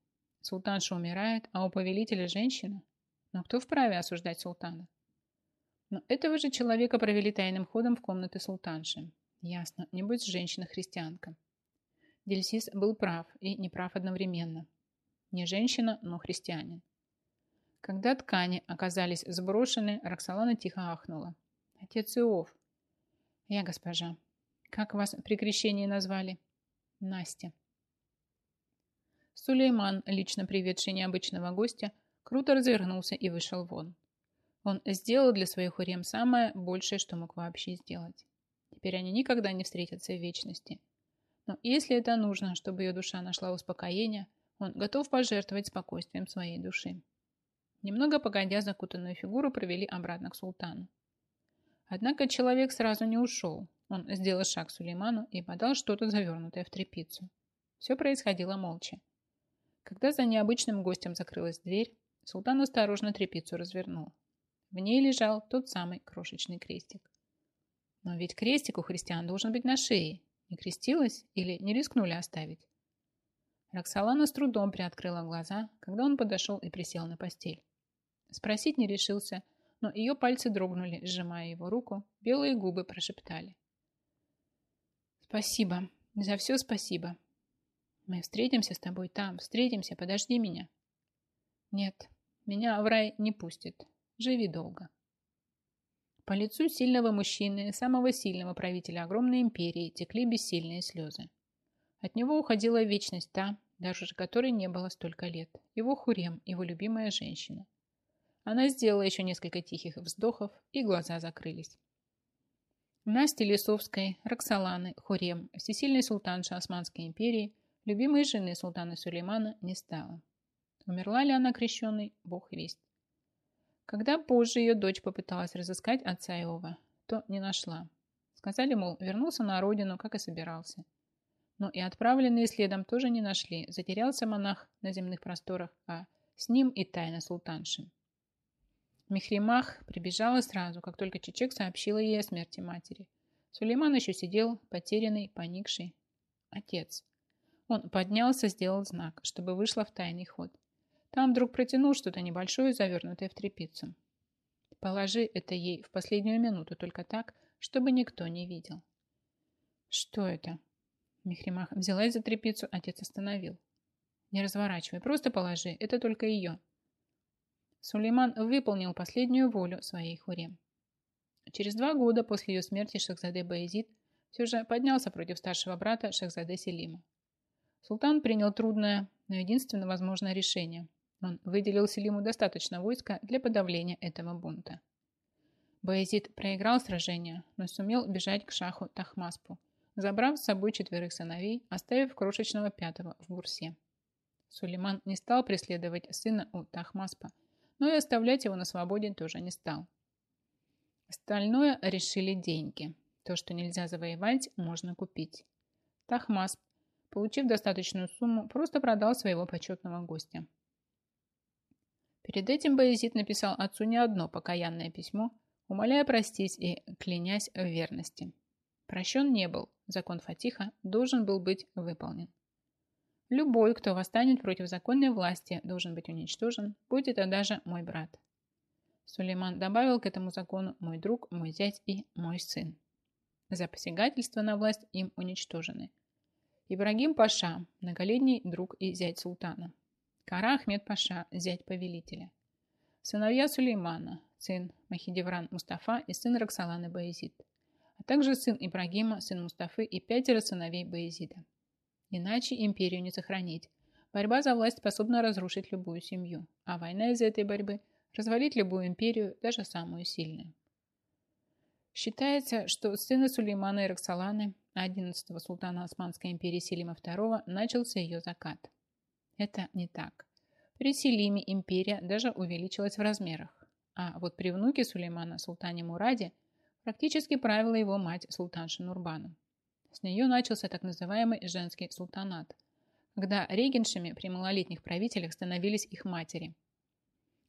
Султанша умирает, а у повелителя женщина. Но кто вправе осуждать султана? Но этого же человека провели тайным ходом в комнаты султанши. Ясно, небось женщина-христианка. Дельсиз был прав и неправ одновременно. Не женщина, но христианин. Когда ткани оказались сброшены, Роксолана тихо ахнула. «Отец Иов!» «Я, госпожа. Как вас при крещении назвали?» Настя. Сулейман, лично приведший необычного гостя, круто развернулся и вышел вон. Он сделал для своих урем самое большее, что мог вообще сделать. Теперь они никогда не встретятся в вечности. Но если это нужно, чтобы ее душа нашла успокоение, он готов пожертвовать спокойствием своей души. Немного погодя, закутанную фигуру провели обратно к султану. Однако человек сразу не ушел, он сделал шаг к Сулейману и подал что-то завернутое в тряпицу. Все происходило молча. Когда за необычным гостем закрылась дверь, султан осторожно тряпицу развернул. В ней лежал тот самый крошечный крестик. Но ведь крестик у христиан должен быть на шее. не крестилась или не рискнули оставить? Роксолана с трудом приоткрыла глаза, когда он подошел и присел на постель. Спросить не решился, но ее пальцы дрогнули, сжимая его руку, белые губы прошептали. «Спасибо, за все спасибо. Мы встретимся с тобой там, встретимся, подожди меня». «Нет, меня в рай не пустит. Живи долго». По лицу сильного мужчины, самого сильного правителя огромной империи, текли бессильные слезы. От него уходила вечность та, даже которой не было столько лет. Его Хурем, его любимая женщина. Она сделала еще несколько тихих вздохов, и глаза закрылись. Насти Лисовской, Роксоланы, Хурем, всесильной султанши Османской империи, любимой жены султана Сулеймана, не стало. Умерла ли она крещенной, бог весть. Когда позже ее дочь попыталась разыскать отца Иова, то не нашла. Сказали, мол, вернулся на родину, как и собирался. Но и отправленные следом тоже не нашли. Затерялся монах на земных просторах, а с ним и тайна султанши. Мехримах прибежала сразу, как только Чечек сообщила ей о смерти матери. Сулейман еще сидел, потерянный, поникший. Отец. Он поднялся, сделал знак, чтобы вышла в тайный ход. Там вдруг протянул что-то небольшое, завернутое в тряпицу. Положи это ей в последнюю минуту, только так, чтобы никто не видел. Что это? Мехримах взялась за тряпицу, отец остановил. Не разворачивай, просто положи, это только ее. Сулейман выполнил последнюю волю своей хурем. Через два года после ее смерти Шахзаде Баезид все же поднялся против старшего брата Шахзаде Селима. Султан принял трудное, но единственно возможное решение он выделил Селиму достаточно войска для подавления этого бунта. Баязид проиграл сражение, но сумел бежать к шаху Тахмаспу, забрав с собой четверых сыновей, оставив крошечного пятого в Бурсе. Сулейман не стал преследовать сына у Тахмаспа, но и оставлять его на свободе тоже не стал. Остальное решили деньги. То, что нельзя завоевать, можно купить. Тахмасп, получив достаточную сумму, просто продал своего почетного гостя. Перед этим Баязид написал отцу не одно покаянное письмо, умоляя простить и клянясь в верности. Прощен не был, закон Фатиха должен был быть выполнен. Любой, кто восстанет против законной власти, должен быть уничтожен, будь это даже мой брат. Сулейман добавил к этому закону мой друг, мой зять и мой сын. За посягательство на власть им уничтожены. Ибрагим Паша, многолетний друг и зять султана. Кара Ахмед Паша, зять повелителя. Сыновья Сулеймана, сын Махидевран Мустафа и сын Роксаланы Баезид, а также сын Ибрагима, сын Мустафы и пятеро сыновей Баезида. Иначе империю не сохранить. Борьба за власть способна разрушить любую семью, а война из этой борьбы развалить любую империю, даже самую сильную. Считается, что сына Сулеймана и Роксаланы, 11-го султана Османской империи Селима II, начался ее закат – это не так. При Селиме империя даже увеличилась в размерах. А вот при внуке Сулеймана, султане Мураде, практически правила его мать султанша Нурбану. С нее начался так называемый женский султанат, когда регеншами при малолетних правителях становились их матери.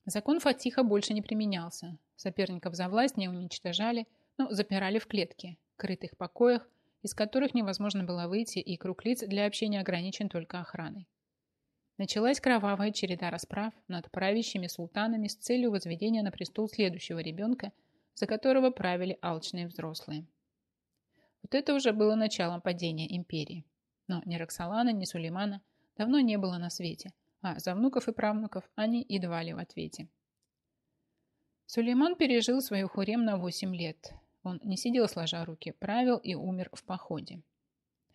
Закон Фатиха больше не применялся. Соперников за власть не уничтожали, но запирали в клетки, крытых покоях, из которых невозможно было выйти, и круг лиц для общения ограничен только охраной. Началась кровавая череда расправ над правящими султанами с целью возведения на престол следующего ребенка, за которого правили алчные взрослые. Вот это уже было началом падения империи. Но ни Роксолана, ни Сулеймана давно не было на свете, а за внуков и правнуков они едва ли в ответе. Сулейман пережил свою хурем на 8 лет. Он не сидел сложа руки, правил и умер в походе.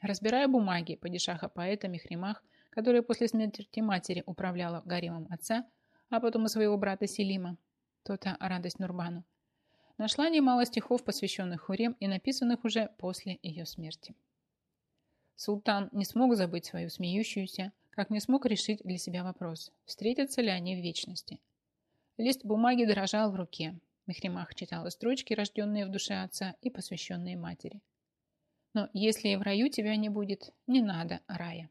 Разбирая бумаги падишаха поэта Мехримах – которая после смерти матери управляла гаремом отца, а потом и своего брата Селима, то-то радость Нурбану, нашла немало стихов, посвященных Хурем и написанных уже после ее смерти. Султан не смог забыть свою смеющуюся, как не смог решить для себя вопрос, встретятся ли они в вечности. Лист бумаги дрожал в руке. Мехримах читала строчки, рожденные в душе отца и посвященные матери. Но если и в раю тебя не будет, не надо рая.